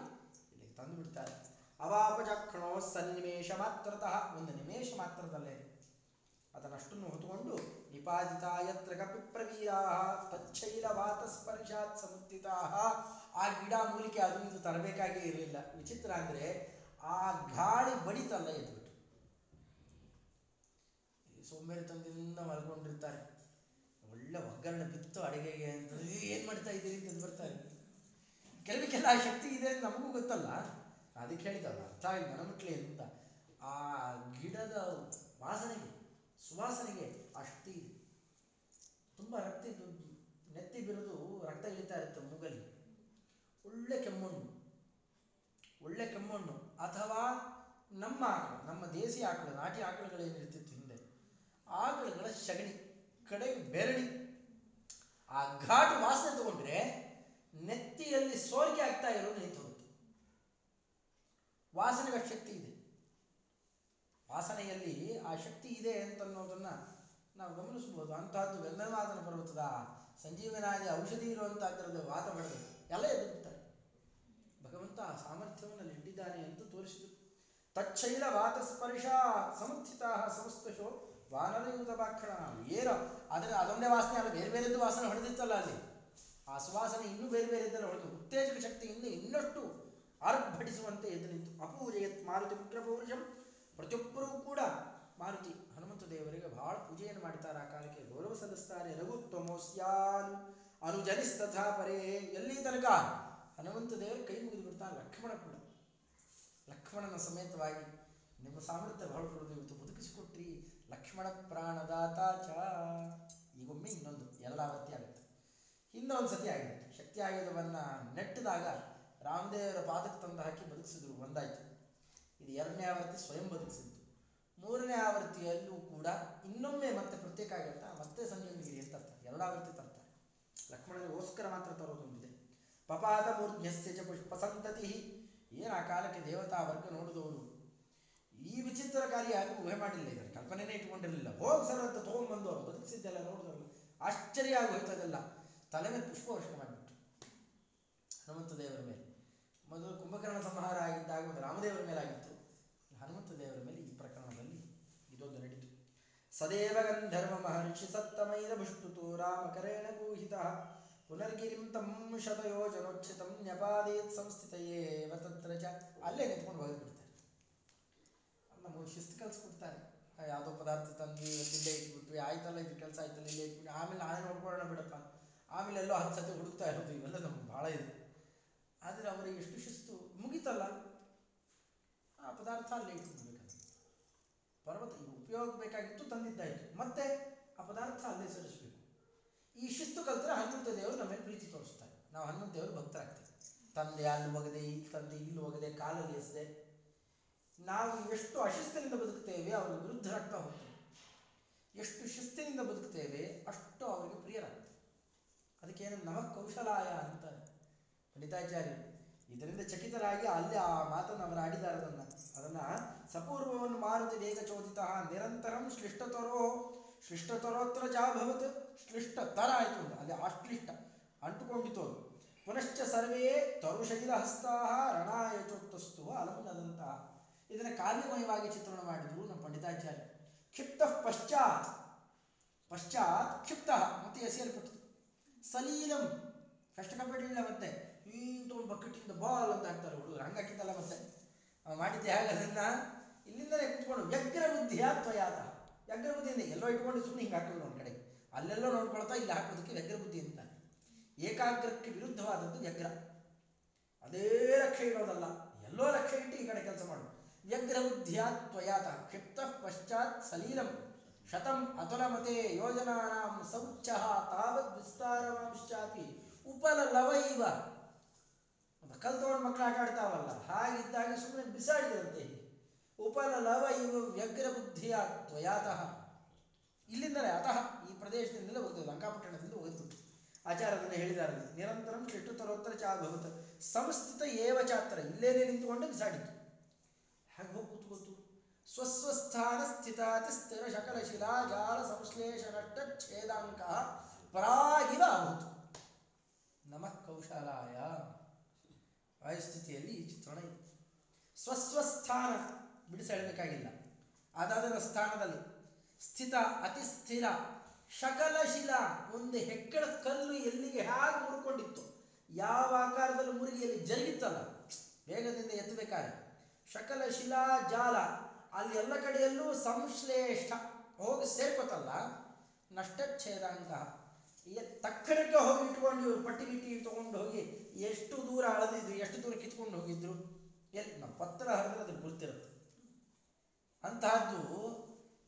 ಇಲ್ಲಿಗೆ ತಂದು ಬಿಡ್ತಾರೆ. ಅವಾಪಚಕ್ಷಣೋ ಸನ್ನಿಮೇಶ ಮಾತ್ರತಃ ಒಂದು ನಿಮೇಶ ಮಾತ್ರದಲ್ಲೇ. ಅದನ್ನಷ್ಟನ್ನು ಹೊತ್ತುಕೊಂಡು ನಿಪಾದಿತ ಯತ್ರ ಕಪಿ ಪ್ರವೀರಾ ತಚ್ಚೈಲ ವಾತ ಸ್ಪರ್ಶಾತ್ ಸಮುತ್ತಿತಾ ಆ ಗಿಡ ಮೂಲಿಕೆ ಅದು ಇದು ತರಬೇಕಾಗಿಯೇ ಇರಲಿಲ್ಲ. ವಿಚಿತ್ರ ಅಂದರೆ ಆ ಗಾಳಿ ಬಡಿತಲ್ಲ ಎದ್ಬಿಟ್ಟು. ತಂದಿನಿಂದ ಮಲ್ಕೊಂಡಿರ್ತಾರೆ. ಒಳ್ಳೆ ಒಗ್ಗರಣೆ ಬಿತ್ತು ಅಡಿಗೆಗೆ ಅಂತ. ಏನು ಮಾಡ್ತಾ ಇದ್ದೀರಿ ಅಂತ ಬರ್ತಾರೆ ಕೆಲವಕ್ಕೆಲ್ಲ ಆ ಶಕ್ತಿ ಇದೆ ನಮಗೂ ಗೊತ್ತಲ್ಲ. ಅದಕ್ಕೆ ಹೇಳಿದಲ್ಲ ಅರ್ಥ ಆಗಿ ಮನಮುಟ್ಲಿ ಅಂತ, ಆ ಗಿಡದ ವಾಸನೆಗೆ, ಸುವಾಸನೆಗೆ ಶಕ್ತಿ ಇದೆ. ತುಂಬ ರಕ್ತ ನೆತ್ತಿ ಬಿರುದು ರಕ್ತ ಇಳಿತಾ ಇರುತ್ತೆ ಮೂಗಲ್ಲಿ. ಒಳ್ಳೆ ಕೆಮ್ಮಣ್ಣು ಒಳ್ಳೆ ಕೆಮ್ಮಣ್ಣು ಅಥವಾ ನಮ್ಮ ಆಕಳು, ನಮ್ಮ ದೇಸಿ ಆಕಳು, ನಾಟಿ ಆಕಳುಗಳೇನಿರ್ತಿತ್ತು ಹಿಂದೆ, ಆಕಳುಗಳ ಸಗಣಿ ಕಡೆಗೆ ಬೆರಳಿ. ಆ ಘಾಟು ವಾಸನೆ ತಗೊಂಡ್ರೆ ನೆತ್ತಿಯಲ್ಲಿ ಸೋರಿಕೆ ಆಗ್ತಾ ಇರೋದು ನಿಂತು. ವಾಸನೆಗೆ ಶಕ್ತಿ ಇದೆ. ವಾಸನೆಯಲ್ಲಿ ಆ ಶಕ್ತಿ ಇದೆ ಅಂತ ಅನ್ನೋದನ್ನ ನಾವು ಗಮನಿಸಬಹುದು. ಅಂತಹದ್ದು ಗಂಧರ್ವಾದನ ಪರ್ವತದ ಸಂಜೀವನಾದಿ ಔಷಧಿ ಇರುವಂತಹದ್ರದ್ದು ವಾತ ಪಡೆದು ಎಲ್ಲ ಎದುರುತ್ತಾರೆ. ಭಗವಂತ ಆ ಸಾಮರ್ಥ್ಯವನ್ನು ಇಟ್ಟಿದ್ದಾನೆ ಅಂತ ತೋರಿಸಿದರು. ತಚ್ಚೈಲ ವಾತ ಸ್ಪರ್ಶ ಸಮರ್ಥಿತ ಸಮಸ್ತಶೋ ವಾನರಯುತ ಬಾಕ್ಷಣ ಏನೋ ಅದರ ಅದೊಂದೇ ವಾಸನೆ ಅಲ್ಲ, ಬೇರೆ ಬೇರೆದ್ದು ವಾಸನೆ ಹೊಡೆದಿತ್ತಲ್ಲ ಅಲ್ಲಿ. ಆ ಸುವಾಸನೆ ಇನ್ನೂ ಬೇರೆ ಬೇರೆ ಇದ್ದಲ್ಲ ಹೊಡೆದು ಉತ್ತೇಜಕ ಶಕ್ತಿಯಿಂದ ಇನ್ನಷ್ಟು ಆರ್ಭಟಿಸುವಂತೆ ಎದ್ದು ನಿಂತು. ಅಪೂಜೆಯತ್ ಮಾರುತಿ ಪುತ್ರಪೌರುಷಂ ಪ್ರತಿಯೊಬ್ಬರೂ ಕೂಡ ಮಾರುತಿ ಹನುಮಂತ ದೇವರಿಗೆ ಬಹಳ ಪೂಜೆಯನ್ನು ಮಾಡುತ್ತಾರೆ ಆ ಕಾಲಕ್ಕೆ ಗೌರವ ಸಲ್ಲಿಸ್ತಾರೆ. ರಘುತ್ವಮೋಸ್ಯಾನು ಅನುಜನಿಸ್ತಥಾ ಪರೇ. ಎಲ್ಲಿ ತನಕ ಹನುಮಂತ ದೇವರು ಕೈ ಮುಗಿದು ಬಿಡ್ತಾನೆ ಲಕ್ಷ್ಮಣ ಕೂಡ. ಲಕ್ಷ್ಮಣನ ಸಮೇತವಾಗಿ ನಿಮ್ಮ ಸಾಮರ್ಥ್ಯ ಬಹಳ ಇವತ್ತು ಬದುಕಿಸಿಕೊಟ್ರಿ. ಲಕ್ಷ್ಮಣ ಪ್ರಾಣದಾತ ಚ. ಈಗೊಮ್ಮೆ ಇನ್ನೊಂದು. ಎರಡಾವರ್ತಿ ಆಗುತ್ತೆ. ಇನ್ನೊಂದು ಸತಿ ಆಗಿದೆ. ಶಕ್ತಿ ಆಯುಧವನ್ನ ನೆಟ್ಟಿದಾಗ ರಾಮದೇವರ ಪಾದಕ್ಕೆ ತಂದು ಹಾಕಿ ಬದುಕಿಸಿದ್ರು, ಒಂದಾಯ್ತು. ಇದು ಎರಡನೇ ಆವೃತ್ತಿ ಸ್ವಯಂ ಬದುಕಿಸಿದ್ದು ಮೂರನೇ ಆವೃತ್ತಿಯಲ್ಲೂ ಕೂಡ ಇನ್ನೊಮ್ಮೆ ಮತ್ತೆ ಪ್ರತ್ಯೇಕ ಆಗಿರ್ತಾ ಮತ್ತೆ ಸಂಜೀವನಗಿರಿ ಅಂತ ತರ್ತಾರೆ? ಆವೃತ್ತಿ ತರ್ತಾರೆ. ಲಕ್ಷ್ಮಣನಿಗೋಸ್ಕರ ಮಾತ್ರ ತರೋದೊಂದಿದೆ ಪಪಾತ ಮೂರ್ಧ್ಯಸ್ಯ ಚ ಪುಷ್ಪ ಸಂತತಿ ಏನು ಆ ಕಾಲಕ್ಕೆ ದೇವತಾ ವರ್ಗ ನೋಡಿದವರು ಈ ವಿಚಿತ್ರಕಾರಿ ಯಾರಿಗೂ ಊಹೆ ಮಾಡಿಲ್ಲ ಇದರ ಕಲ್ಪನೆನೇ ಇಟ್ಕೊಂಡಿರಲಿಲ್ಲ ಹೋಗ್ ಸರ್ ಅಂತ ತೊಗೊಂಡ್ಬಂದು ಅವ್ರು ಬದುಕಿಸಿದ್ದೆಲ್ಲ ನೋಡಿದ್ರು ಆಶ್ಚರ್ಯ ಆಗೋಯ್ತದೆಲ್ಲ ತಲೆ ಮೇಲೆ ಪುಷ್ಪ ವರ್ಷ ಮಾಡಿಬಿಟ್ಟು ಹನುಮಂತ ದೇವರ ಮೇಲೆ. ಮೊದಲು ಕುಂಭಕರ್ಣ ಸಂಹಾರ ಆಗಿದ್ದಾಗ ರಾಮದೇವರ ಮೇಲೆ ಆಗಿತ್ತು ಹನುಮಂತ ದೇವರ ಮೇಲೆ ಈ ಪ್ರಕರಣದಲ್ಲಿ ಇದೊಂದು ನಡೀತು. ಸದೇವ ಗಂಧರ್ವ ಮಹರ್ಷಿ ಸತ್ತಮೈದ ಭುಷ್ಟುತು ರಾಮಕರೇಣ ಗೂಹಿತ ಪುನರ್ಗಿರಿಂ ತಂ ಶತಯೋಜನೋಕ್ಷಿತಂ ನ್ಯಪಾದೇತ್ ಸಂಸ್ಥಿತಯೇವ ತತ್ರ ಚ. ಅಲ್ಲೇ ನಿಂತ್ಕೊಂಡು ಬಗೆದ್ಬಿಡ್ತಾರೆ ನಮಗೆ ಶಿಸ್ತು ಕಲಿಸ್ಬಿಡ್ತಾರೆ ಯಾವುದೋ ಪದಾರ್ಥ ತಂದು ಇವತ್ತಿಲ್ಲೇ ಇಟ್ಬಿಟ್ವಿ, ಆಯ್ತಲ್ಲ ಇದು ಕೆಲಸ ಆಯ್ತಲ್ಲ, ಇಲ್ಲೇ ಇಟ್ಬಿಟ್ಟು ಆಮೇಲೆ ನಾಳೆ ನೋಡ್ಕೊಳ್ಳೋಣ ಬಿಡಪ್ಪ. ಆಮೇಲೆ ಎಲ್ಲೋ ಹತ್ತು ಸತಿ ಹುಡುಕ್ತಾ ಇರೋದು ಇವೆಲ್ಲ ನಮ್ಗೆ ಭಾಳ ಇದೆ. ಆದರೆ ಅವರಿಗೆ ಎಷ್ಟು ಶಿಸ್ತು ಮುಗಿತಲ್ಲ? ಆ ಪದಾರ್ಥ ಅಲ್ಲೇ ಇಟ್ಬಿಡ್ಬೇಕಂತ ಪರ್ವತ ಉಪಯೋಗ ಬೇಕಾಗಿತ್ತು ತಂದಿದ್ದಾಯಿತು. ಮತ್ತೆ ಆ ಪದಾರ್ಥ ಅಲ್ಲೇ ಸರಿಸಬೇಕು. ಈ ಶಿಸ್ತು ಕಲ್ತರೆ ಹನುಮಂತ ದೇವರು ನಮ್ಮ ಪ್ರೀತಿ ತೋರಿಸ್ತಾರೆ. ನಾವು ಹನುಮಂತ ದೇವರು ಭಕ್ತರಾಗ್ತೇವೆ. ತಂದೆ ಅಲ್ಲಿ ಒಗದೆ ಇಲ್ಲಿ ತಂದೆ ಇಲ್ಲಿ ಒಗದೆ ಕಾಲಲ್ಲಿ ಎಸದೆ. ನಾವು ಎಷ್ಟು ಅಶಿಸ್ತಿನಿಂದ ಬದುಕ್ತೇವೆ ಅವರ ವಿರುದ್ಧರಾಗ್ತಾ ಹೋಗ್ತೇವೆ. ಎಷ್ಟು ಶಿಸ್ತಿನಿಂದ ಬದುಕ್ತೇವೆ, ಅಷ್ಟು ಅವರಿಗೆ ಪ್ರಿಯರಾಗ್ತದೆ ಅದಕ್ಕೇನು ನವ ಕೌಶಲಾಯ ಅಂತ ಪಂಡಿತಾಚಾರ್ಯರು ಇದರಿಂದ ಚಕಿತರಾಗಿ ಅಲ್ಲಿ ಆ ಮಾತನ್ನು ಅವರು ಆಡಿದ್ದಾರೆ ಅದನ್ನ ಅದನ್ನ ಸಪೂರ್ವವನ್ನು ಮಾರುತಿ ವೇಗ ಚೋದಿತ ನಿರಂತರಂ ಶ್ಲಿಷ್ಟತರೋ ಶ್ಲಿಷ್ಟತರೋತ್ರ ಜಾಭವತ್ ಶ್ಲಿಷ್ಟತರ ಆಯಿತು ಅಂತ. ಅಲ್ಲಿ ಅಶ್ಲಿಷ್ಟ ಅಂಟುಕೊಂಡಿತು ಅದು ಪುನಶ್ಚ ಸರ್ವೇ ತರುಶೈಲ ಹಸ್ತಾಹ ರಣಾಯ ಚೋಕ್ತಸ್ತು ಅಲಂನದಂತಹ ಇದನ್ನ ಕಾವ್ಯಮಯವಾಗಿ ಚಿತ್ರಣ ಮಾಡಿದ್ರು ನಮ್ಮ ಪಂಡಿತಾಚಾರ್ಯ. ಕ್ಷಿಪ್ತ ಪಶ್ಚಾತ್ ಪಶ್ಚಾತ್ ಕ್ಷಿಪ್ತ ಮತ್ತೆ ಎಸೆಯಲ್ಪಟ್ಟಿತು. ಸಲೀಲಂ ಕಷ್ಟಪಟ್ಟಿಲ್ಲ ಇಂತ ಒಂದು ಬಕೆಟಿಂದ ಬಾಲ್ ಅಂತ ಹಾಕ್ತಾರೆ ಹುಡುಗರು. ಹಂಗೆ ಹಾಕಿದ್ದಲ್ಲ ಮತ್ತೆ? ಮಾಡಿದ್ದೆ ಹಾಗೆ ಅದನ್ನ? ಇಲ್ಲಿಂದಲೇ ಕುತ್ಕೊಂಡು ವ್ಯಗ್ರ ಬುದ್ಧಿಯ ತ್ವಯಾತ ವ್ಯಗ್ರ ಬುದ್ಧಿಯಿಂದ ಎಲ್ಲೋ ಇಟ್ಕೊಂಡು ಸುಮ್ಮನೆ ಹಿಂಗೆ ಹಾಕಿದ್ರು ಒಂದು ಕಡೆ. ಅಲ್ಲೆಲ್ಲೋ ನೋಡ್ಕೊಳ್ತಾ ಇಲ್ಲಿ ಹಾಕೋದಕ್ಕೆ ವ್ಯಗ್ರ ಬುದ್ಧಿ ಅಂತ. ಏಕಾಗ್ರಕ್ಕೆ ವಿರುದ್ಧವಾದದ್ದು ವ್ಯಗ್ರ. ಅದೇ ಲಕ್ಷ್ಯ ಇಡೋದಲ್ಲ ಎಲ್ಲೋ ಲಕ್ಷ್ಯ ಇಟ್ಟು ಈ ಕಡೆ ಕೆಲಸ ಮಾಡು. ವ್ಯಗ್ರ ಬುದ್ಧಿಯ ತ್ವಯಾತ ಕ್ಷಿಪ್ತ ಪಶ್ಚಾತ್ ಸಲೀಲಂ. ಶತಂ ಅತುಲಮತೆ ಯೋಜನಾನಾಂ ಸೌಚ್ಛ ತಾವದ್ ವಿಸ್ತಾರವಾಂಶ್ಚಾಪಿ ಉಪಲ ಲವೈವ ಇವ ಒಂದು ಕಲ್ ತಗೊಂಡು ಮಕ್ಕಳು ಆಟ ಆಡ್ತಾವಲ್ಲ, ಹಾಗಿದ್ದಾಗ ಸುಮ್ಮನೆ ಬಿಸಾಡಿದಂತೆ. ಉಪಲ ಲವ ಇವ ವ್ಯಗ್ರ ಬುದ್ಧಿಯ ತ್ವಯಾತಃ. ಇಲ್ಲಿಂದಲೇ ಅತಃ ಈ ಪ್ರದೇಶದಿಂದಲೇ ಹೋಗ್ತದೆ, ಲಂಕಾಪಟ್ಟಣದಿಂದ ಹೋಗ್ಬಿಟ್ಟು ಆಚಾರ್ಯದನ್ನು ಹೇಳಿದ್ದಾರೆ ನಿರಂತರಂ ಶಿಷ್ಟುತರೋತ್ತರ ಚಾಭವತ್ ಸಂಸ್ಥಿತ ಏವ ಚಾತ್ರ, ಇಲ್ಲೇನೆ ನಿಂತುಕೊಂಡು ಬಿಸಾಡಿತು. ಹಾಗೆ ಹೋಗಿ ಕೂತ್ಕೋತು ಸ್ವಸ್ವಸ್ಥಾನ ಸ್ಥಿತಾತಿ ಸ್ಥಿರ ಶಕಲ ಶಿಲಾ ಜಾಲ ಸಂಶ್ಲೇಷ ನಷ್ಟ ಛೇದಾಂಕ ಪರಾಗಿವ ಆಹುತು. ನಮಃ ಕೌಶಲಾಯ. ವಾಯುಸ್ಥಿತಿಯಲ್ಲಿ ಈ ಚಿತ್ರಣ ಇದೆ ಸ್ವಸ್ವಸ್ಥಾನ ಬಿಡಿಸಿ ಹೇಳಬೇಕಾಗಿಲ್ಲ. ಅದಾದರ ಸ್ಥಾನದಲ್ಲಿ ಸ್ಥಿತ, ಅತಿ ಸ್ಥಿರ, ಶಕಲಶಿಲ ಒಂದು ಹೆಕ್ಕಳ ಕಲ್ಲು ಎಲ್ಲಿಗೆ ಹೇಗೆ ಮುರ್ಕೊಂಡಿತ್ತು? ಯಾವ ಆಕಾರದಲ್ಲಿ ಮುರುಗಿಯಲ್ಲಿ ಜರುಗಿತ್ತಲ್ಲ? ವೇಗದಿಂದ ಎತ್ತಬೇಕಾದ್ರೆ ಶಕಲ ಶಿಲಾ ಜಾಲ, ಅಲ್ಲಿ ಎಲ್ಲ ಕಡೆಯಲ್ಲೂ ಸಂಶ್ಲೇಷ ಹೋಗಿ ಸೇರ್ಕೋತಲ್ಲ? ನಷ್ಟಚ್ಛೇದಾಂಗ. ತಕ್ಕಡಕ್ಕೆ ಹೋಗಿ ಇಟ್ಕೊಂಡು ಇವರು ಪಟ್ಟಿ ಗಿಟ್ಟಿ ತಗೊಂಡು ಹೋಗಿ ಎಷ್ಟು ದೂರ ಅಳದಿದ್ರು, ಎಷ್ಟು ದೂರ ಕಿತ್ಕೊಂಡು ಹೋಗಿದ್ರು, ಎಲ್ಲಿ? ನಮ್ಮ ಪತ್ರ ಹರಿದ್ರೆ ಅದ್ರ ಗೊತ್ತಿರುತ್ತೆ ಅಂತಹದ್ದು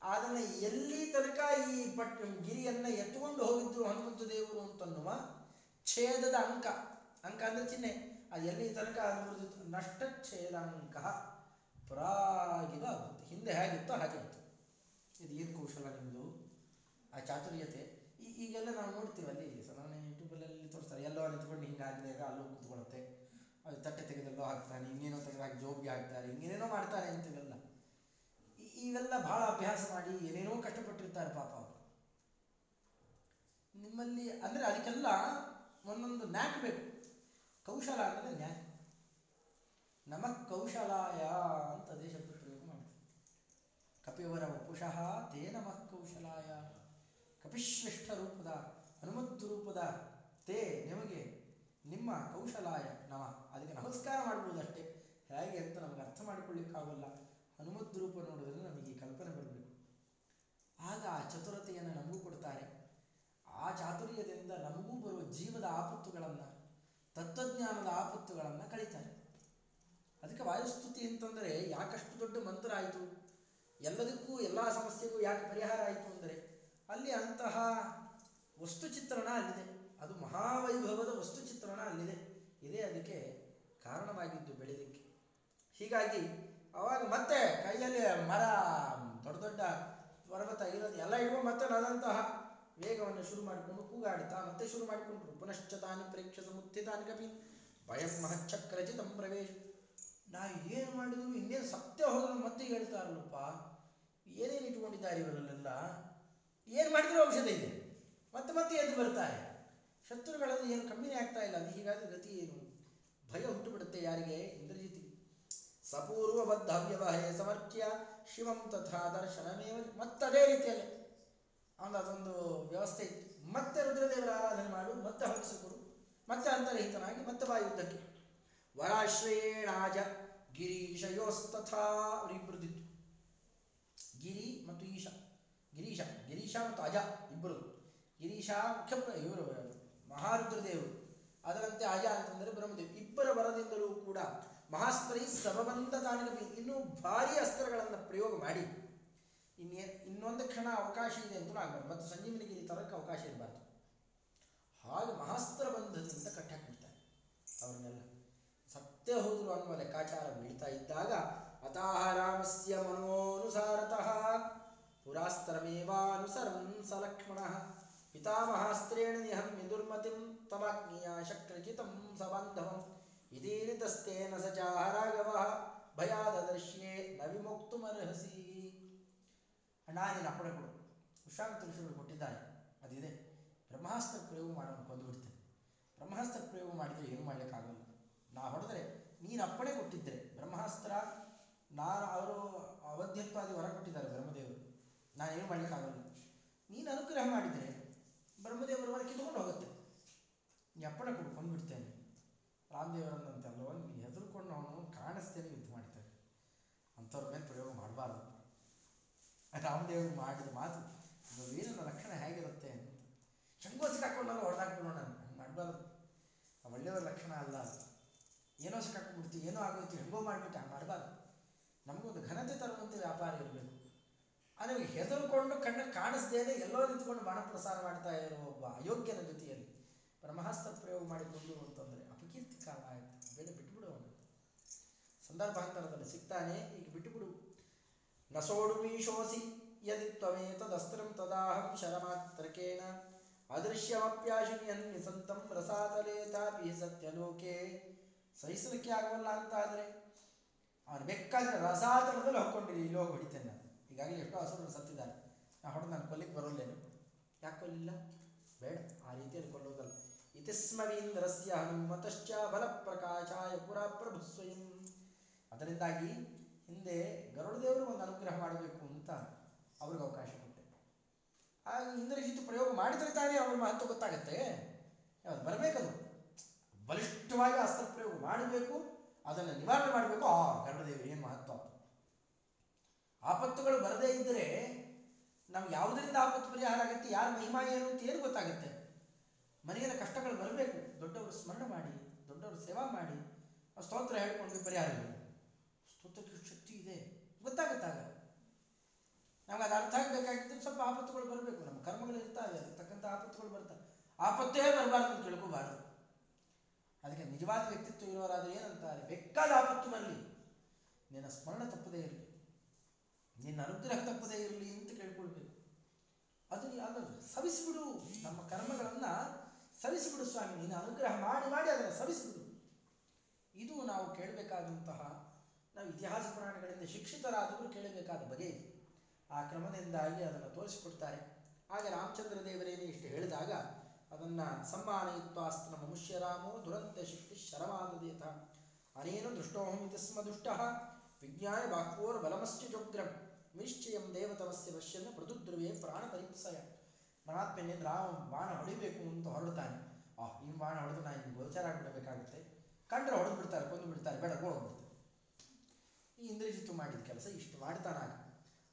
ಅದನ್ನ ಎಲ್ಲಿ ತನಕ ಈ ಪಟ್ ಗಿರಿಯನ್ನು ಎತ್ಕೊಂಡು ಹೋಗಿದ್ರು ಹನುಮಂತ ದೇವರು ಅಂತನ್ನುವ ಛೇದದ ಅಂಕ. ಅಂಕ ಅಂದ್ರೆ ಚಿಹ್ನೆ. ಆ ಎಲ್ಲಿ ತನಕ ಅದು ನಷ್ಟ ಛೇದಾಂಕ. ಪರಾಗಿವ ಆಗುತ್ತೆ. ಹಿಂದೆ ಹೇಗಿತ್ತೋ ಹಾಗೆ ಇತ್ತು. ಇದು ಏನು ಕೌಶಲ ನಿಮ್ಮದು ಆ ಚಾತುರ್ಯತೆ. ಈಗೆಲ್ಲ ನಾವು ನೋಡ್ತೀವಿ ಅಲ್ಲಿ ಯೂಟ್ಯೂಬಲ್ಲಿ ತೋರಿಸ್ತಾರೆ, ಎಲ್ಲೋ ನಿಂತ್ಕೊಂಡು ಹಿಂಗೆ ಅಲ್ಲೂ ಕುತ್ಕೊಳ್ಳುತ್ತೆ. ಅದು ತಟ್ಟೆ ತೆಗೆದಲ್ಲೋ ಹಾಕ್ತಾನೆ, ಇನ್ನೇನೋ ತೆಗೆದು ಹಾಕಿ ಜೋಬ್ಗೆ ಹಾಕ್ತಾರೆ ಹಿಂಗೇನೇನೋ ಮಾಡ್ತಾರೆ ಅಂತಿವೆಲ್ಲ ಇವೆಲ್ಲ. ಭಾಳ ಅಭ್ಯಾಸ ಮಾಡಿ ಏನೇನೋ ಕಷ್ಟಪಟ್ಟಿರ್ತಾರೆ ಪಾಪ ಅವರು. ನಿಮ್ಮಲ್ಲಿ ಅಂದರೆ ಅದಕ್ಕೆಲ್ಲ ಒಂದೊಂದು ನ್ಯಾಕ್ ಬೇಕು. ಕೌಶಲ ಅಂದರೆ ನ್ಯಾಕ್. ನಮ ಕೌಶಲಾಯ ಅಂತ ಅದೇ ಶಬ್ದ ಪ್ರಯೋಗ ಮಾಡ್ತಾರೆ ಕಪಿವರ ವಪುಷಃ ತೇ ನಮಃ ಕೌಶಲಾಯ. ಕಪಿಶ್ರೇಷ್ಠ ರೂಪದ ಹನುಮಂತ ರೂಪದ ತೇ ನಿಮಗೆ ನಿಮ್ಮ ಕೌಶಲಾಯ ನಮ. ಅದಕ್ಕೆ ನಮಸ್ಕಾರ ಮಾಡ್ಬೋದಷ್ಟೇ. ಹೇಗೆ ಅಂತ ನಮಗೆ ಅರ್ಥ ಮಾಡಿಕೊಳ್ಳಿಕ್ಕಾಗಲ್ಲ. ಹನುಮದ್ ರೂಪ ನೋಡಿದ್ರೆ ನಮಗೆ ಕಲ್ಪನೆ ಬರಬೇಕು. ಆಗ ಆ ಚತುರತೆಯನ್ನು ನಮಗೂ ಕೊಡ್ತಾರೆ. ಆ ಚಾತುರ್ಯದಿಂದ ನಮಗೂ ಬರುವ ಜೀವದ ಆಪತ್ತುಗಳನ್ನು, ತತ್ವಜ್ಞಾನದ ಆಪತ್ತುಗಳನ್ನು ಕಳೀತಾರೆ. ಅದಕ್ಕೆ ವಾಯುಸ್ತುತಿ ಅಂತಂದರೆ ಯಾಕಷ್ಟು ದೊಡ್ಡ ಮಂತ್ರ ಆಯಿತು ಎಲ್ಲದಕ್ಕೂ, ಎಲ್ಲ ಸಮಸ್ಯೆಗೂ ಯಾಕೆ ಪರಿಹಾರ ಆಯಿತು ಅಂದರೆ, ಅಲ್ಲಿ ಅಂತಹ ವಸ್ತು ಚಿತ್ರಣ ಅಲ್ಲಿದೆ. ಅದು ಮಹಾವೈಭವದ ವಸ್ತು ಚಿತ್ರಣ ಅಲ್ಲಿದೆ. ಇದೇ ಅದಕ್ಕೆ ಕಾರಣವಾಗಿದ್ದು ಬೆಳೆಯಲಿಕ್ಕೆ ಹೀಗಾಗಿ ಅವಾಗ ಮತ್ತೆ ಕೈಯಲ್ಲಿ ಮರ, ದೊಡ್ಡ ದೊಡ್ಡ ಪರ್ವತ ಇರೋದು ಎಲ್ಲ ಇಡುವ ಮತ್ತೆ ನದಂತಹ ವೇಗವನ್ನು ಶುರು ಮಾಡಿಕೊಂಡು ಕೂಗಾಡ್ತಾ ಮತ್ತೆ ಶುರು ಮಾಡಿಕೊಂಡ್ರು. ಪುನಶ್ಚ ತಾನು ಪ್ರೇಕ್ಷ ಸಮುತ್ಥಿತಾನಿ ಕಪಿ. ಭಯಂ ಮಹಚ್ಚಕ್ರಜಿತಂ ಪ್ರವೇಶ. ನಾ ಏನು ಮಾಡಿದ್ರು, ಇನ್ನೇನು ಸತ್ಯ ಹೋದ್ರು ಮತ್ತೆ ಹೇಳ್ತಾರಲ್ಲಪ್ಪ. ಏನೇನು ಇಟ್ಕೊಂಡಿದ್ದಾರೆ ಇವರಲ್ಲೆಲ್ಲ? ಏನು ಮಾಡಿದ್ರು ಔಷಧ ಇದೆ? ಮತ್ತೆ ಮತ್ತೆ ಎದ್ದು ಬರ್ತಾರೆ. ಶತ್ರುಗಳಲ್ಲಿ ಏನು ಕಮ್ಮಿನೇ ಆಗ್ತಾ ಇಲ್ಲ. ಅದು ಹೀಗಾದ್ರೆ ಗತಿ ಏನು ಭಯ ಹುಟ್ಟು ಬಿಡುತ್ತೆ ಯಾರಿಗೆ? ಇಂದ್ರಜಿತಿಗೆ ಸಪೂರ್ವಬದ್ಧ ವ್ಯವಹೇ ಸಮರ್ಥ್ಯ ಶಿವಂ ತಥಾ ದರ್ಶನಮೇವ ಮತ್ತದೇ ರೀತಿಯಲ್ಲಿ ಅವನು ಅದೊಂದು ವ್ಯವಸ್ಥೆ ಇತ್ತು. ಮತ್ತೆ ರುದ್ರದೇವರ ಆರಾಧನೆ ಮಾಡು, ಮತ್ತೆ ಹಂಸಕರು ಮತ್ತೆ ಅಂತರ್ಹಿತನಾಗಿ ಮತ್ತೆ ವಾಯುದ್ಧಕ್ಕೆ ವರಾಶ್ರಯೇಣಾಜ ಗಿರೀಶಯೋಸ್ತಥಾ ಅವರಿಬ್ಬರದಿತ್ತು ಗಿರಿ ಮತ್ತು ಈಶ. ಗಿರೀಶ ಗಿರೀಶ ಮತ್ತು ಅಜ ಇಬ್ಬರು ಗಿರೀಶ ಮುಖ್ಯ ಇವರು ಮಹಾರುದ್ರದೇವರು. ಅದರಂತೆ ಅಜ ಅಂತಂದರೆ ಬ್ರಹ್ಮದೇವ್. ಇಬ್ಬರ ವರದಿಂದಲೂ ಕೂಡ ಮಹಾಸ್ತ್ರೀ ಸರ್ವಬಂಧ ತಾನಿನ ಇನ್ನೂ ಭಾರಿ ಅಸ್ತ್ರಗಳನ್ನು ಪ್ರಯೋಗ ಮಾಡಿ. ಇನ್ನೇ, ಇನ್ನೊಂದು ಕ್ಷಣ ಅವಕಾಶ ಇದೆ ಅಂತಲೂ ಆಗಬಾರ್ದು. ಮತ್ತು ಈ ತರಕ್ಕೆ ಅವಕಾಶ ಇರಬಾರ್ದು. ಹಾಗೆ ಮಹಾಸ್ತ್ರ ಬಂಧದಿಂದ ಕಟ್ಟಾಕ್ಬಿಡ್ತಾರೆ ಅವ್ರನ್ನೆಲ್ಲ. ಸತ್ಯ ಹೋದರು ಅನ್ನುವ ಲೆಕ್ಕಾಚಾರ ಬೀಳ್ತಾ ಇದ್ದಾಗ ಅತಃ ರಾಮಸ್ಯ ಮನೋನುಸಾರತಃ ಪುರಾಸ್ತ್ರಮೇವಾನುಸರಂ ಸ ಪಿತಾಮಹಾಸ್ತ್ರೇಣ ನಿಹಂ ಸಬಂಧವಂ ಬಾಂಧವಂ ಇದೀರಿತಸ್ತೇನ ಸ ಚಾಹ ರಾಘವಃ ಭಯಾದದರ್ಶ್ಯೇ ನ ವಿಮುಕ್ತುಮರ್ಹಸಿ ಅಣ್ಣ ನೀನು ಅಪ್ಪಣೆ ಕೊಡು. ವಿಶ್ರಾಂತ ಋಷಿಗಳು ಕೊಟ್ಟಿದ್ದಾರೆ. ಅದಿದೆ. ಬ್ರಹ್ಮಾಸ್ತ್ರ ಪ್ರಯೋಗ ಮಾಡೋನು ಕೊಂದುಬಿಡ್ತೇನೆ ಬ್ರಹ್ಮಾಸ್ತ್ರ ಪ್ರಯೋಗ ಮಾಡಿದರೆ ಏನು ಮಾಡಲಿಕ್ಕಾಗಲ್ಲ. ನಾ ಹೊಡೆದ್ರೆ ನೀನು ಅಪ್ಪಣೆ ಕೊಟ್ಟಿದ್ದರೆ ಬ್ರಹ್ಮಾಸ್ತ್ರ, ನಾನು ಅವರು ಅವಧ್ಯತ್ವಾದಿ ಹೊರ ಕೊಟ್ಟಿದ್ದಾರೆ ಬ್ರಹ್ಮದೇವರು ನಾನೇನು ಮಾಡಲಿಕ್ಕಾಗಲ್ಲ. ನೀನು ಅನುಗ್ರಹ ಮಾಡಿದರೆ ಬ್ರಹ್ಮದೇವರ ಮನೆ ಕಿತ್ಕೊಂಡು ಹೋಗುತ್ತೆ. ನೀ ಅಪ್ಪಣೆ ಕೊಡು ಕೊಂದುಬಿಡ್ತೇನೆ ರಾಮದೇವರನ್ನಂತಲ್ಲೋ ನೀನು ಹೆದರ್ಕೊಂಡು ಅವನು ಕಾಣಿಸ್ತೇನೆ ಯುದ್ಧ ಮಾಡ್ತಾರೆ. ಅಂಥವ್ರ ಮೇಲೆ ಪ್ರಯೋಗ ಮಾಡಬಾರ್ದು. ರಾಮದೇವರು ಮಾಡಿದ ಮಾತು ವೀರನ ಲಕ್ಷಣ ಹೇಗಿರುತ್ತೆ ಅಂತ. ಶಂಗೋ ಸಿಕ್ಕಾಕೊಂಡಲ್ಲ ಹೊಡೆದಾಕ್ಬಿಡೋಣ ಹಂಗೆ ಮಾಡಬಾರ್ದು. ಒಳ್ಳೆಯವರ ಲಕ್ಷಣ ಅಲ್ಲ ಏನೋ ಸಿಕ್ಕಾಕೊಂಡ್ಬಿಡ್ತೀವಿ ಏನೋ ಆಗೋಯ್ತು, ಹೆಂಗೋ ಮಾಡಿಬಿಟ್ಟು ಮಾಡಬಾರ್ದು. ನಮಗೊಂದು ಘನತೆ ತರುವಂತೆ ವ್ಯಾಪಾರ ಇರಬೇಕು. ಆದರೆ ಹೆದರ್ಕೊಂಡು ಕಣ್ಣು ಕಾಣಿಸ್ದೇನೆ ಎಲ್ಲೋ ನಿಂತ್ಕೊಂಡು ಬಾಣ ಪ್ರಸಾರ ಮಾಡ್ತಾ ಇರೋ ಒಬ್ಬ ಅಯೋಗ್ಯನ ಜೊತೆಯಲ್ಲಿ ಬ್ರಹ್ಮಾಸ್ತ್ರ ಪ್ರಯೋಗ ಮಾಡಿಕೊಂಡು ಅಂತಂದರೆ ಅಪಕೀರ್ತಿ ಕಾಲ ಆಯ್ತು. ಬೇಡ ಬಿಟ್ಬಿಡು ಅವನು. ಸಂದರ್ಭಾಂತರದಲ್ಲಿ ಸಿಗ್ತಾನೆ, ಈಗ ಬಿಟ್ಟುಬಿಡು ನಸೋಡು ಮೀಶೋಸಿ ಯದಿ ತ್ವಮೇತದಸ್ತ್ರಂ ತದಾಹಂ ಶರಮಾತ್ರಕೇಣ ಅದೃಶ್ಯಮಪ್ಯಾಶುನಿಯನ್ ನಿಸಂತಂ ರಸಾತಲೇತಾಪಿ ಸತ್ಯಲೋಕೆ. ಸಹಿಸಲಿಕ್ಕೆ ಆಗವಲ್ಲ ಅಂತ ಆದರೆ, ಅವನು ಬೇಕಾದ್ರೆ ರಸಾತಲದಲ್ಲಿ ಹೊಕ್ಕೊಂಡಿರಿ ಇಲ್ಲಿ ಲೋಕ ಹೊಡಿತೇನೆ ಈಗಾಗಲೇ ಎಷ್ಟೋ ಹಸುರರು ಸತ್ತಿದ್ದಾರೆ ನಾ ಹೊಡೆದು ನಾನು ಕೊಲ್ಲಿಕ್ಕೆ ಬರೋಲ್ಲೇನು? ಯಾಕೆ ಕೊಲ್ಲಿಲ್ಲ? ಬೇಡ, ಆ ರೀತಿಯಲ್ಲಿ ಕೊಲ್ಲೋದಲ್ಲ ಇತಿಸ್ಮವೀಂದ್ರಸ್ಯ ಹನುಮತಶ್ಚ ಬಲಪ್ರಕಾಶಾಯ ಪುರ ಪ್ರಭು ಸ್ವಯಂ ಅದರಿಂದಾಗಿ ಹಿಂದೆ ಗರುಡದೇವರು ಒಂದು ಅನುಗ್ರಹ ಮಾಡಬೇಕು ಅಂತ ಅವ್ರಿಗೆ ಅವಕಾಶ ಕೊಟ್ಟೆ. ಆಗ ಇಂದ್ರಜಿತ್ ಪ್ರಯೋಗ ಮಾಡಿದ್ರೆ ತಾನೇ ಅವ್ರ ಮಹತ್ವ ಗೊತ್ತಾಗತ್ತೆ. ಬರಬೇಕು ಬರಬೇಕದು? ಬಲಿಷ್ಠವಾಗಿ ಅಸ್ತ್ರ ಪ್ರಯೋಗ ಮಾಡಬೇಕು, ಅದನ್ನು ನಿವಾರಣೆ ಮಾಡಬೇಕು. ಆ ಗರುಡದೇವರು ಏನು ಮಹತ್ವ? ಆಪತ್ತುಗಳು ಬರದೇ ಇದ್ದರೆ ನಮ್ಗೆ ಯಾವುದರಿಂದ ಆಪತ್ತು ಪರಿಹಾರ ಆಗುತ್ತೆ ಯಾರು ಮಹಿಮಾ ಏನು ಅಂತ ಏನು ಗೊತ್ತಾಗುತ್ತೆ? ಮನೆಯಲ್ಲಿ ಕಷ್ಟಗಳು ಬರಬೇಕು. ದೊಡ್ಡವರು ಸ್ಮರಣೆ ಮಾಡಿ, ದೊಡ್ಡವರು ಸೇವಾ ಮಾಡಿ ಸ್ತೋತ್ರ ಹೇಳ್ಕೊಂಡು ಪರಿಹಾರ ಸ್ತೋತ್ರಕ್ಕೆ ಶಕ್ತಿ ಇದೆ. ಗೊತ್ತಾಗುತ್ತಾಗ ನಮ್ಗೆ ಅದು ಅರ್ಥ ಆಗಬೇಕಾಗಿದ್ದರೆ ಸ್ವಲ್ಪ ಆಪತ್ತುಗಳು ಬರಬೇಕು. ನಮ್ಮ ಕರ್ಮಗಳು ಇರ್ತಾವೆ, ಅದಕ್ಕೆ ಆಪತ್ತುಗಳು ಬರ್ತವೆ ಆಪತ್ತೇ ಬರಬಾರ್ದು ಅಂತ ತಿಳ್ಕೋಬಾರದು. ಅದಕ್ಕೆ ನಿಜವಾದ ವ್ಯಕ್ತಿತ್ವ ಇರೋರಾದ್ರೆ ಏನಂತಾರೆ? ಬೇಕಾದ ಆಪತ್ತು ಬರಲಿ. ನಿನ್ನ ಸ್ಮರಣ ತಪ್ಪದೇ ಇರಲಿ. ನಿನ್ನ ಅನುಗ್ರಹ ತಪ್ಪದೇ ಇರಲಿ ಅಂತ ಕೇಳ್ಕೊಳ್ಬೇಕು. ಅದು ನೀ- ಅದು ಸವಿಸಿಬಿಡು. ನಮ್ಮ ಕರ್ಮಗಳನ್ನ ಸವಿಸಿಬಿಡು ಸ್ವಾಮಿ. ನೀನು ಅನುಗ್ರಹ ಮಾಡಿ ಮಾಡಿ ಅದನ್ನು ಸವಿಸಿಬಿಡು. ಇದು ನಾವು ಕೇಳಬೇಕಾದಂತಹ, ನಾವು ಇತಿಹಾಸ ಪುರಾಣಗಳಿಂದ ಶಿಕ್ಷಿತರಾದವರು ಕೇಳಬೇಕಾದ ಬಗೆ ಇದೆ. ಆ ಕ್ರಮದಿಂದಾಗಿ ಅದನ್ನು ತೋರಿಸಿಕೊಡ್ತಾರೆ. ಆಗ ರಾಮಚಂದ್ರ ದೇವರೇನೇ ಇಷ್ಟು ಹೇಳಿದಾಗ ಅದನ್ನ ಮನುಷ್ಯ ರಾಮೋ ದುರಂತ ಶಕ್ತಿ ಶರವಾದದೇತ ಅನೇನು ದೃಷ್ಟೋಹಂ ಇತಸ್ಮ ದುಷ್ಟಃ. ವಿಜ್ಞಾನ ಬಾಹ್ವೋರ್ ಬಲಮಸ್ತಿ ಜೋಗ್ರಂ. ನಿಶ್ಚಯಂ ದೇವತಮಸ್ಯ ವಶ್ಯನ್ನು ಮೃದುದ್ರವೇ ಪ್ರಾಣ ಪರಿಪ್ಸಯ ಪರಮಾತ್ಮನೇನು ರಾಮ ಬಾಣ ಹೊಡಿಬೇಕು ಅಂತ ಹೊರಡ್ತಾನೆ ಆ ಈ ಬಾಣ ಹೊಡೆದು ನಾನು ಇಲ್ಲಿ ಗೋಚಾರ ಆಗಿಬಿಡಬೇಕಾಗುತ್ತೆ. ಕಂಡ್ರೆ ಹೊಡೆದು ಬಿಡ್ತಾರೆ ಕೊಂದು ಬಿಡ್ತಾರೆ ಬೇಡ ಹೋಗ್ಬಿಡ್ತಾರೆ ಈ ಇಂದ್ರಜಿತ್ತು ಮಾಡಿದ ಕೆಲಸ ಇಷ್ಟು ಮಾಡ್ತಾನಾಗ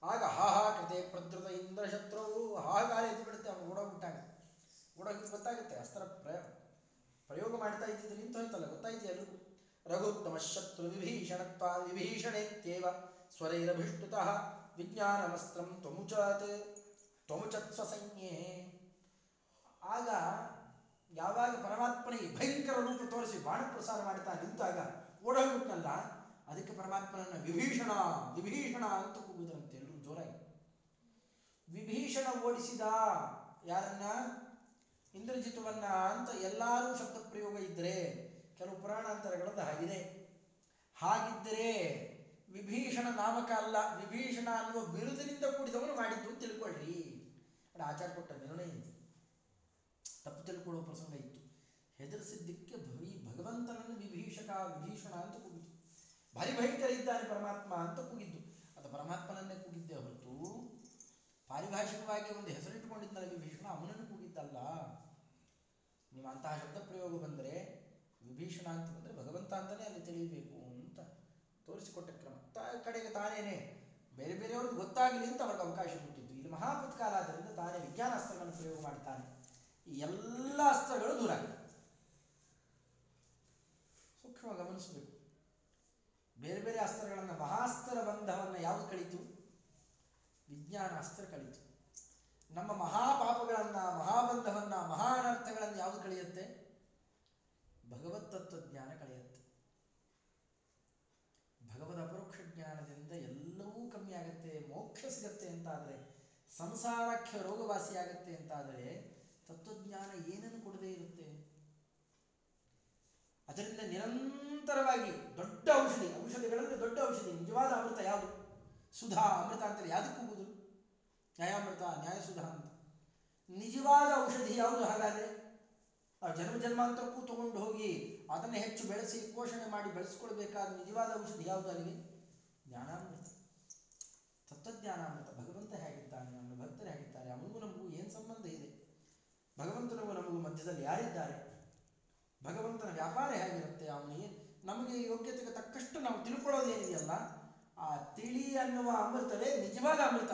ಆಗ ಹಾ ಕೃತೆ ಪ್ರದೃತ ಇಂದ್ರ ಹಾ ಹಾಗಾಲ ಎದ್ದು ಬಿಡುತ್ತೆ ಅವನು ಓಡೋಗ್ಬಿಟ್ಟಾಗ ಓಡೋಗಿ ಗೊತ್ತಾಗುತ್ತೆ, ಅಸ್ತ್ರ ಪ್ರಯ, ಪ್ರಯೋಗ ಮಾಡ್ತಾ ಇದ್ದಿದ್ದು ನಿಂತು ಹೋಯ್ತಲ್ಲ, ಗೊತ್ತಾಯ್ತು ಎಲ್ರಿಗೂ. ರಘುತ್ತಮ ಶತ್ರು ವಿಭೀಷಣತ್ವ ವಿಭೀಷಣೇತ್ಯೇವ ಸ್ವರೈರಭಿಷ್ಟುತಃ. ವಿಜ್ಞಾನಮಸ್ತ್ರಂ ತ್ವಮುಚಾತ್ ತ್ವಮುಚತ್ವ ಸೈನ್ಯೇ ಆಗ ಯಾವಾಗ ಪರಮಾತ್ಮನಿಗೆ ಭಯಂಕರ ರೂಪ ತೋರಿಸಿ ಬಾಣ ಪ್ರಸಾರ ಮಾಡ್ತಾ ನಿಂತಾಗ ಓಡೋಗ್ಬಿಟ್ನಲ್ಲ ಅದಕ್ಕೆ ಪರಮಾತ್ಮನನ್ನು ವಿಭೀಷಣ ವಿಭೀಷಣ ಅಂತ ಕೂಗುದಂತೆ ಎಲ್ಲರೂ ಜೋರಾಗಿ. ವಿಭೀಷಣ ಓಡಿಸಿದ ಯಾರನ್ನ? ಇಂದ್ರಜಿತುವನ್ನ ಅಂತ ಎಲ್ಲರೂ ಶಬ್ದ ಪ್ರಯೋಗ ಇದ್ರೆ, ಕೆಲವು ಪುರಾಣಾಂತರಗಳದ್ದು ಹಾಗಿದೆ ಹಾಗಿದ್ದರೆ ವಿಭೀಷಣ ನಾಮಕ ಅಲ್ಲ, ವಿಭೀಷಣ ಅನ್ನುವ ಬಿರುದಿನಿಂದ ಕೂಡಿದವನು ಮಾಡಿದ್ದು ತಿಳ್ಕೊಳ್ಳಿ ಆಚಾರ ಕೊಟ್ಟ ನಿರ್ಣಯ ಇದೆ. ತಪ್ಪು ತಿಳ್ಕೊಳ್ಳುವ ಪ್ರಸಂಗ ಇತ್ತು. ಹೆದರಿಸಿದ್ದಕ್ಕೆ ಭವಿ ಭಗವಂತನನ್ನು ವಿಭೀಷಕ, ವಿಭೀಷಣ ಅಂತ ಕೂಗಿದ್ದು ಭಾರಿ ಭಯಂಕರ ಇದ್ದಾನೆ ಪರಮಾತ್ಮ ಅಂತ ಕೂಗಿದ್ದು. ಅದು ಪರಮಾತ್ಮನನ್ನೇ ಕೂಗಿದ್ದೆ ಹೊರತು ಪಾರಿಭಾಷಿಕವಾಗಿ ಒಂದು ಹೆಸರಿಟ್ಟುಕೊಂಡಿದ್ದಲ್ಲ ವಿಭೀಷಣ, ಅವನನ್ನು ಕೂಗಿದ್ದಲ್ಲ. ನೀವು ಅಂತಹ ಶಬ್ದ ಪ್ರಯೋಗ ಬಂದರೆ ವಿಭೀಷಣ ಅಂತ ಬಂದರೆ ಭಗವಂತ ಅಂತಲೇ ಅಲ್ಲಿ ತಿಳಿಯಬೇಕು ಅಂತ ತೋರಿಸಿಕೊಟ್ಟ ಕ್ರಮ. ಕಡೆಗೆ ತಾನೇನೆ ಬೇರೆ ಬೇರೆಯವ್ರಿಗೆ ಗೊತ್ತಾಗಲಿ ಅಂತ ಅವ್ರಿಗೆ ಅವಕಾಶ ಕೊಟ್ಟಿದ್ದು. ಇಲ್ಲಿ ಮಹಾಪತ್ಕಾಲ ಆದ್ದರಿಂದ ತಾನೇ ವಿಜ್ಞಾನ ಅಸ್ತ್ರಗಳನ್ನು ಪ್ರಯೋಗ ಮಾಡ್ತಾನೆ. ಈ ಎಲ್ಲ ಅಸ್ತ್ರಗಳು ದೂರ. ಸೂಕ್ಷ್ಮ ಗಮನಿಸಬೇಕು. ಬೇರೆ ಬೇರೆ ಅಸ್ತ್ರಗಳನ್ನು, ಮಹಾಸ್ತ್ರ ಬಂಧವನ್ನು ಯಾವುದು ಕಳೀತು? ವಿಜ್ಞಾನಾಸ್ತ್ರ ಕಳೀತು. ನಮ್ಮ ಮಹಾಪಾಪಗಳನ್ನ, ಮಹಾಬಂಧವನ್ನ, ಮಹಾನರ್ಥಗಳನ್ನು ಯಾವುದು ಕಳೆಯುತ್ತೆ? ಭಗವತ್ ತತ್ವಜ್ಞಾನ ಕಳೆಯುತ್ತೆ ಭಗವದ್ ಅಪರೋಕ್ಷ ಜ್ಞಾನದಿಂದ ಎಲ್ಲವೂ ಕಮ್ಮಿ ಆಗುತ್ತೆ ಮೋಕ್ಷ ಸಿಗತ್ತೆ ಅಂತಾದರೆ ಸಂಸಾರಕ್ಕೆ ರೋಗವಾಸಿಯಾಗತ್ತೆ ಅಂತಾದರೆ ತತ್ವಜ್ಞಾನ ಏನನ್ನು ಕೊಡದೇ ಇರುತ್ತೆ? ಅದರಿಂದ ನಿರಂತರವಾಗಿ ದೊಡ್ಡ ಔಷಧಿ ಔಷಧಿಗಳಲ್ಲಿ ದೊಡ್ಡ ಔಷಧಿ, ನಿಜವಾದ ಅಮೃತ ಯಾವುದು? ಸುಧಾ, ಅಮೃತ ಅಂತೇಳಿ ಯಾವುದಕ್ಕೆ ಹೋಗುದು? ನ್ಯಾಯಾಮೃತ, ನ್ಯಾಯಸುಧಾ ಅಂತ. ನಿಜವಾದ ಔಷಧಿ ಯಾವುದು ಹಾಗಾದರೆ? ಆ ಜನ್ಮ ಜನ್ಮಾಂತರಕ್ಕೂ ತಗೊಂಡು ಹೋಗಿ ಅದನ್ನು ಹೆಚ್ಚು ಬೆಳೆಸಿ ಪೋಷಣೆ ಮಾಡಿ ಬೆಳೆಸ್ಕೊಳ್ಬೇಕಾದ ನಿಜವಾದ ಔಷಧಿ ಯಾವುದು ಅಲ್ಲಿಗೆ? ಜ್ಞಾನಾಮೃತ. ತತ್ವಜ್ಞಾನಾಮೃತ ಭಗವಂತ ಹೇಗಿದ್ದಾನೆ ಅವನ ಭಕ್ತರು ಹೇಗಿದ್ದಾರೆ ಅವನಿಗೂ ನಮಗೂ ಏನು ಸಂಬಂಧ ಇದೆ ಭಗವಂತನಿಗೂ ನಮಗೂ ಮಧ್ಯದಲ್ಲಿ ಯಾರಿದ್ದಾರೆ? ಭಗವಂತನ ವ್ಯಾಪಾರ ಹೇಗಿರುತ್ತೆ? ಅವನಿಗೆ ನಮಗೆ ಯೋಗ್ಯತೆಗೆ ತಕ್ಕಷ್ಟು ನಾವು ತಿಳ್ಕೊಳ್ಳೋದೇನಿದೆಯಲ್ಲ ಆ ತಿಳಿ ಅನ್ನುವ ಅಮೃತವೇ ನಿಜವಾದ ಅಮೃತ.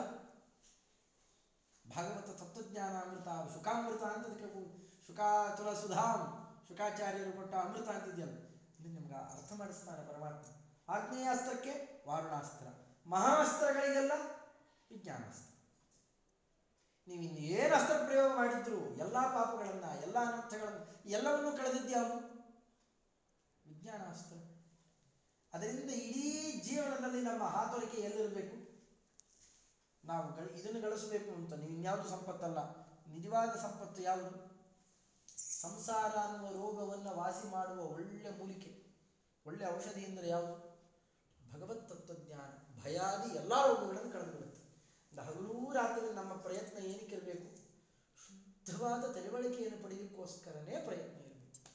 ಭಗವಂತ ತತ್ವಜ್ಞಾನ ಅಮೃತ ಸುಖಾಮೃತ ಅಂತ ಅದಕ್ಕೆ ಕೂ- ಶುಕಾತುಲ ಸುಧಾಂ ಶುಕಾಚಾರ್ಯರು ಕೊಟ್ಟ ಅಮೃತ ಅಂತಿದೆಯಲ್ಲ ಇದನ್ನು ನಿಮ್ಗೆ ಅರ್ಥ ಮಾಡಿಸ್ತಾನೆ ಪರಮಾತ್ಮ. ಆಗ್ನೇಯಾಸ್ತ್ರಕ್ಕೆ ವಾರುಣಾಸ್ತ್ರ, ಮಹಾಸ್ತ್ರಗಳಿಗೆಲ್ಲ ವಿಜ್ಞಾನಾಸ್ತ್ರ. ನೀವು ಇನ್ನೇನು ಅಸ್ತ್ರ ಪ್ರಯೋಗ ಮಾಡಿದ್ರು, ಎಲ್ಲ ಪಾಪಗಳನ್ನ, ಎಲ್ಲ ಅನರ್ಥಗಳನ್ನು, ಎಲ್ಲವನ್ನೂ ಕಳೆದಿದ್ದ್ಯಾವು ವಿಜ್ಞಾನ ಅಸ್ತ್ರ. ಅದರಿಂದ ಇಡೀ ಜೀವನದಲ್ಲಿ ನಮ್ಮ ಹಾತೋರಿಕೆ ಎಲ್ಲಿರಬೇಕು? ನಾವು ಇದನ್ನು ಗಳಿಸಬೇಕು ಅಂತ ನೀವು ಇನ್ಯಾವುದು ಸಂಪತ್ತಲ್ಲ. ನಿಜವಾದ ಸಂಪತ್ತು ಯಾವುದು? ಸಂಸಾರ ಅನ್ನುವ ರೋಗವನ್ನು ವಾಸಿ ಮಾಡುವ ಒಳ್ಳೆ ಮೂಲಿಕೆ, ಒಳ್ಳೆ ಔಷಧಿ ಯಾವುದು? ಭಗವತ್ ತತ್ವಜ್ಞಾನ, ಭಯಾದಿ ಎಲ್ಲ ರೋಗಗಳನ್ನು ಕಳೆದು ಬಿಡುತ್ತೆ ಇಂದ ಹಗಲೂ ರಾತ್ರಿ ನಮ್ಮ ಪ್ರಯತ್ನ ಏನಕ್ಕಿರಬೇಕು ಶುದ್ಧವಾದ ತಿಳುವಳಿಕೆಯನ್ನು ಪಡೆಯಲಿಕ್ಕೋಸ್ಕರನೇ ಪ್ರಯತ್ನ ಇರಬೇಕು.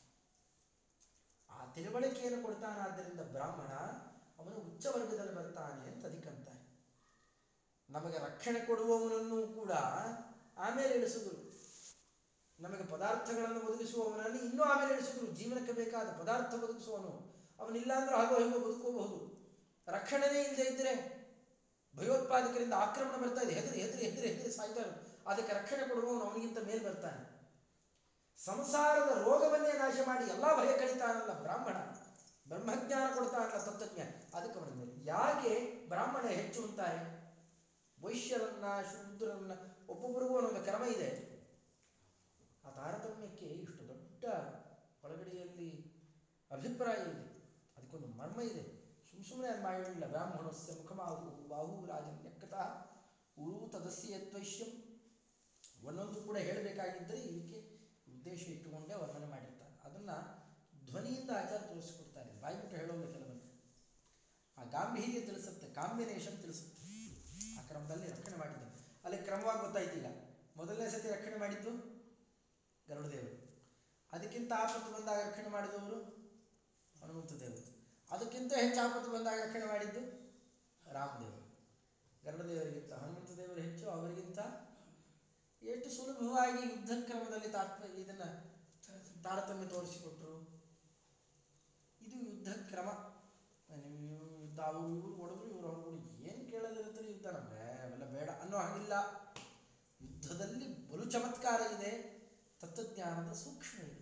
ಆ ತಿಳುವಳಿಕೆಯನ್ನು ಕೊಡ್ತಾನಾದ್ದರಿಂದ ಬ್ರಾಹ್ಮಣ ಅವನು ಉಚ್ಚ ವರ್ಗದಲ್ಲಿ ಬರ್ತಾನೆ ಅಂತ ಅದಕ್ಕಂತಾನೆ ನಮಗೆ ರಕ್ಷಣೆ ಕೊಡುವವನನ್ನು ಕೂಡ ಆಮೇಲೆ ಇಳಿಸಿದ್ರು ನಮಗೆ ಪದಾರ್ಥಗಳನ್ನು ಒದಗಿಸುವವನನ್ನು ಇನ್ನೂ ಆಮೇಲೆ ಇಳಿಸಿದ್ರು ಜೀವನಕ್ಕೆ ಬೇಕಾದ ಪದಾರ್ಥ ಒದಗಿಸುವವನು ಅವನಿಲ್ಲ ಅಂದ್ರೆ ಹಾಗೋ ಹೀಗೋ ಬದುಕೋಬಹುದು. ರಕ್ಷಣೆನೇ ಇಲ್ಲದೆ ಇದ್ದರೆ ಭಯೋತ್ಪಾದಕರಿಂದ ಆಕ್ರಮಣ ಬರ್ತಾ ಇದೆ. ಹೆದರಿ ಹೆದರಿ ಹೆದರಿ ಹೆದರಿ ಸಾಯ್ತಾರೆ ಅದಕ್ಕೆ ರಕ್ಷಣೆ ಕೊಡುವವನು ಅವನಿಗಿಂತ ಮೇಲೆ ಬರ್ತಾನೆ. ಸಂಸಾರದ ರೋಗವನ್ನೇ ನಾಶ ಮಾಡಿ ಎಲ್ಲಾ ಭಯ ಕಳಿತಾನಲ್ಲ ಬ್ರಾಹ್ಮಣ. ಬ್ರಹ್ಮಜ್ಞಾನ ಕೊಡ್ತಾನಲ್ಲ ತತ್ವಜ್ಞಾನ ಅದಕ್ಕೆ ಅವನ ಮೇಲೆ ಯಾಕೆ ಬ್ರಾಹ್ಮಣ ಹೆಚ್ಚು ಅಂತಾರೆ? ವೈಶ್ಯರನ್ನ, ಶೂದ್ರರನ್ನ ಒಬ್ಬೊಬ್ಬರಿಗೂ ಒಂದೊಂದು ಕ್ರಮ ಇದೆ. ಆ ತಾರತಮ್ಯಕ್ಕೆ ಇಷ್ಟು ದೊಡ್ಡ ಒಳಗಡೆಯಲ್ಲಿ ಅಭಿಪ್ರಾಯ ಇದೆ. ಅದಕ್ಕೊಂದು ಮರ್ಮ ಇದೆ. ಸುಮ್ ಸುಮ್ಮನೆ ಅದು ಮಾಡಿರಲಿಲ್ಲ. ಬ್ರಾಹ್ಮಣಸ್ಯ ಮುಖಮಾಹು ಬಾಹು, ರಾಜನ್ ಲೆಕ್ಕತಃ ಉರು ತದಸ್ಯ ಯತ್ವೈಶ್ಯಂ ಒಂದೊಂದು ಕೂಡ ಹೇಳಬೇಕಾಗಿದ್ದರೆ ಇದಕ್ಕೆ ಉದ್ದೇಶ ಇಟ್ಟುಕೊಂಡೇ ವರ್ಣನೆ ಮಾಡಿರ್ತಾರೆ. ಅದನ್ನ ಧ್ವನಿಯಿಂದ ಆಚಾರ ತೋರಿಸ್ಕೊಡ್ತಾರೆ. ಬಾಯ್ಬಿಟ್ಟು ಹೇಳೋಲ್ಲ ಕೆಲವೊಂದು. ಆ ಗಾಂಭೀರ್ಯ ತಿಳಿಸುತ್ತೆ, ಕಾಂಬಿನೇಷನ್ ತಿಳಿಸುತ್ತೆ. ಆ ಕ್ರಮದಲ್ಲಿ ರಕ್ಷಣೆ ಮಾಡಿದ್ದು ಅಲ್ಲಿ ಕ್ರಮವಾಗಿ ಗೊತ್ತಾಯ್ತಿಲ್ಲ. ಮೊದಲನೇ ಸತಿ ರಕ್ಷಣೆ ಮಾಡಿದ್ದು ಗರುಡದೇವರು. ಅದಕ್ಕಿಂತ ಆಪತ್ತು ಬಂದಾಗ ರಕ್ಷಣೆ ಮಾಡಿದವರು ಹನುಮಂತ ದೇವರು ಅದಕ್ಕಿಂತ ಹೆಚ್ಚು ಆಪತ್ತು ಬಂದಾಗ ರಕ್ಷಣೆ ಮಾಡಿದ್ದು ರಾಮದೇವರು. ಗರುಡದೇವರಿಗಿಂತ ಹನುಮಂತ ದೇವರು ಹೆಚ್ಚು, ಅವರಿಗಿಂತ ಎಷ್ಟು ಸುಲಭವಾಗಿ ಯುದ್ಧ ಕ್ರಮದಲ್ಲಿ ತಾತ್ಮ ಇದನ್ನ ತಾರತಮ್ಯ ತೋರಿಸಿಕೊಟ್ರು. ಇದು ಯುದ್ಧ ಕ್ರಮ ಯುದ್ಧ, ಅವರು ಇವರು ಹೊಡೆದ್ರು, ಇವರು ಅವ್ರು ಏನು ಕೇಳದಿರುತ್ತೆ ಯುದ್ಧ ನಮ್ಗೆ? ಅವೆಲ್ಲ ಬೇಡ ಅನ್ನೋ ಹಾಗಿಲ್ಲ. ಯುದ್ಧದಲ್ಲಿ ಬಲು ಚಮತ್ಕಾರ ಇದೆ. ತತ್ವಜ್ಞಾನದ ಸೂಕ್ಷ್ಮ ಇದೆ.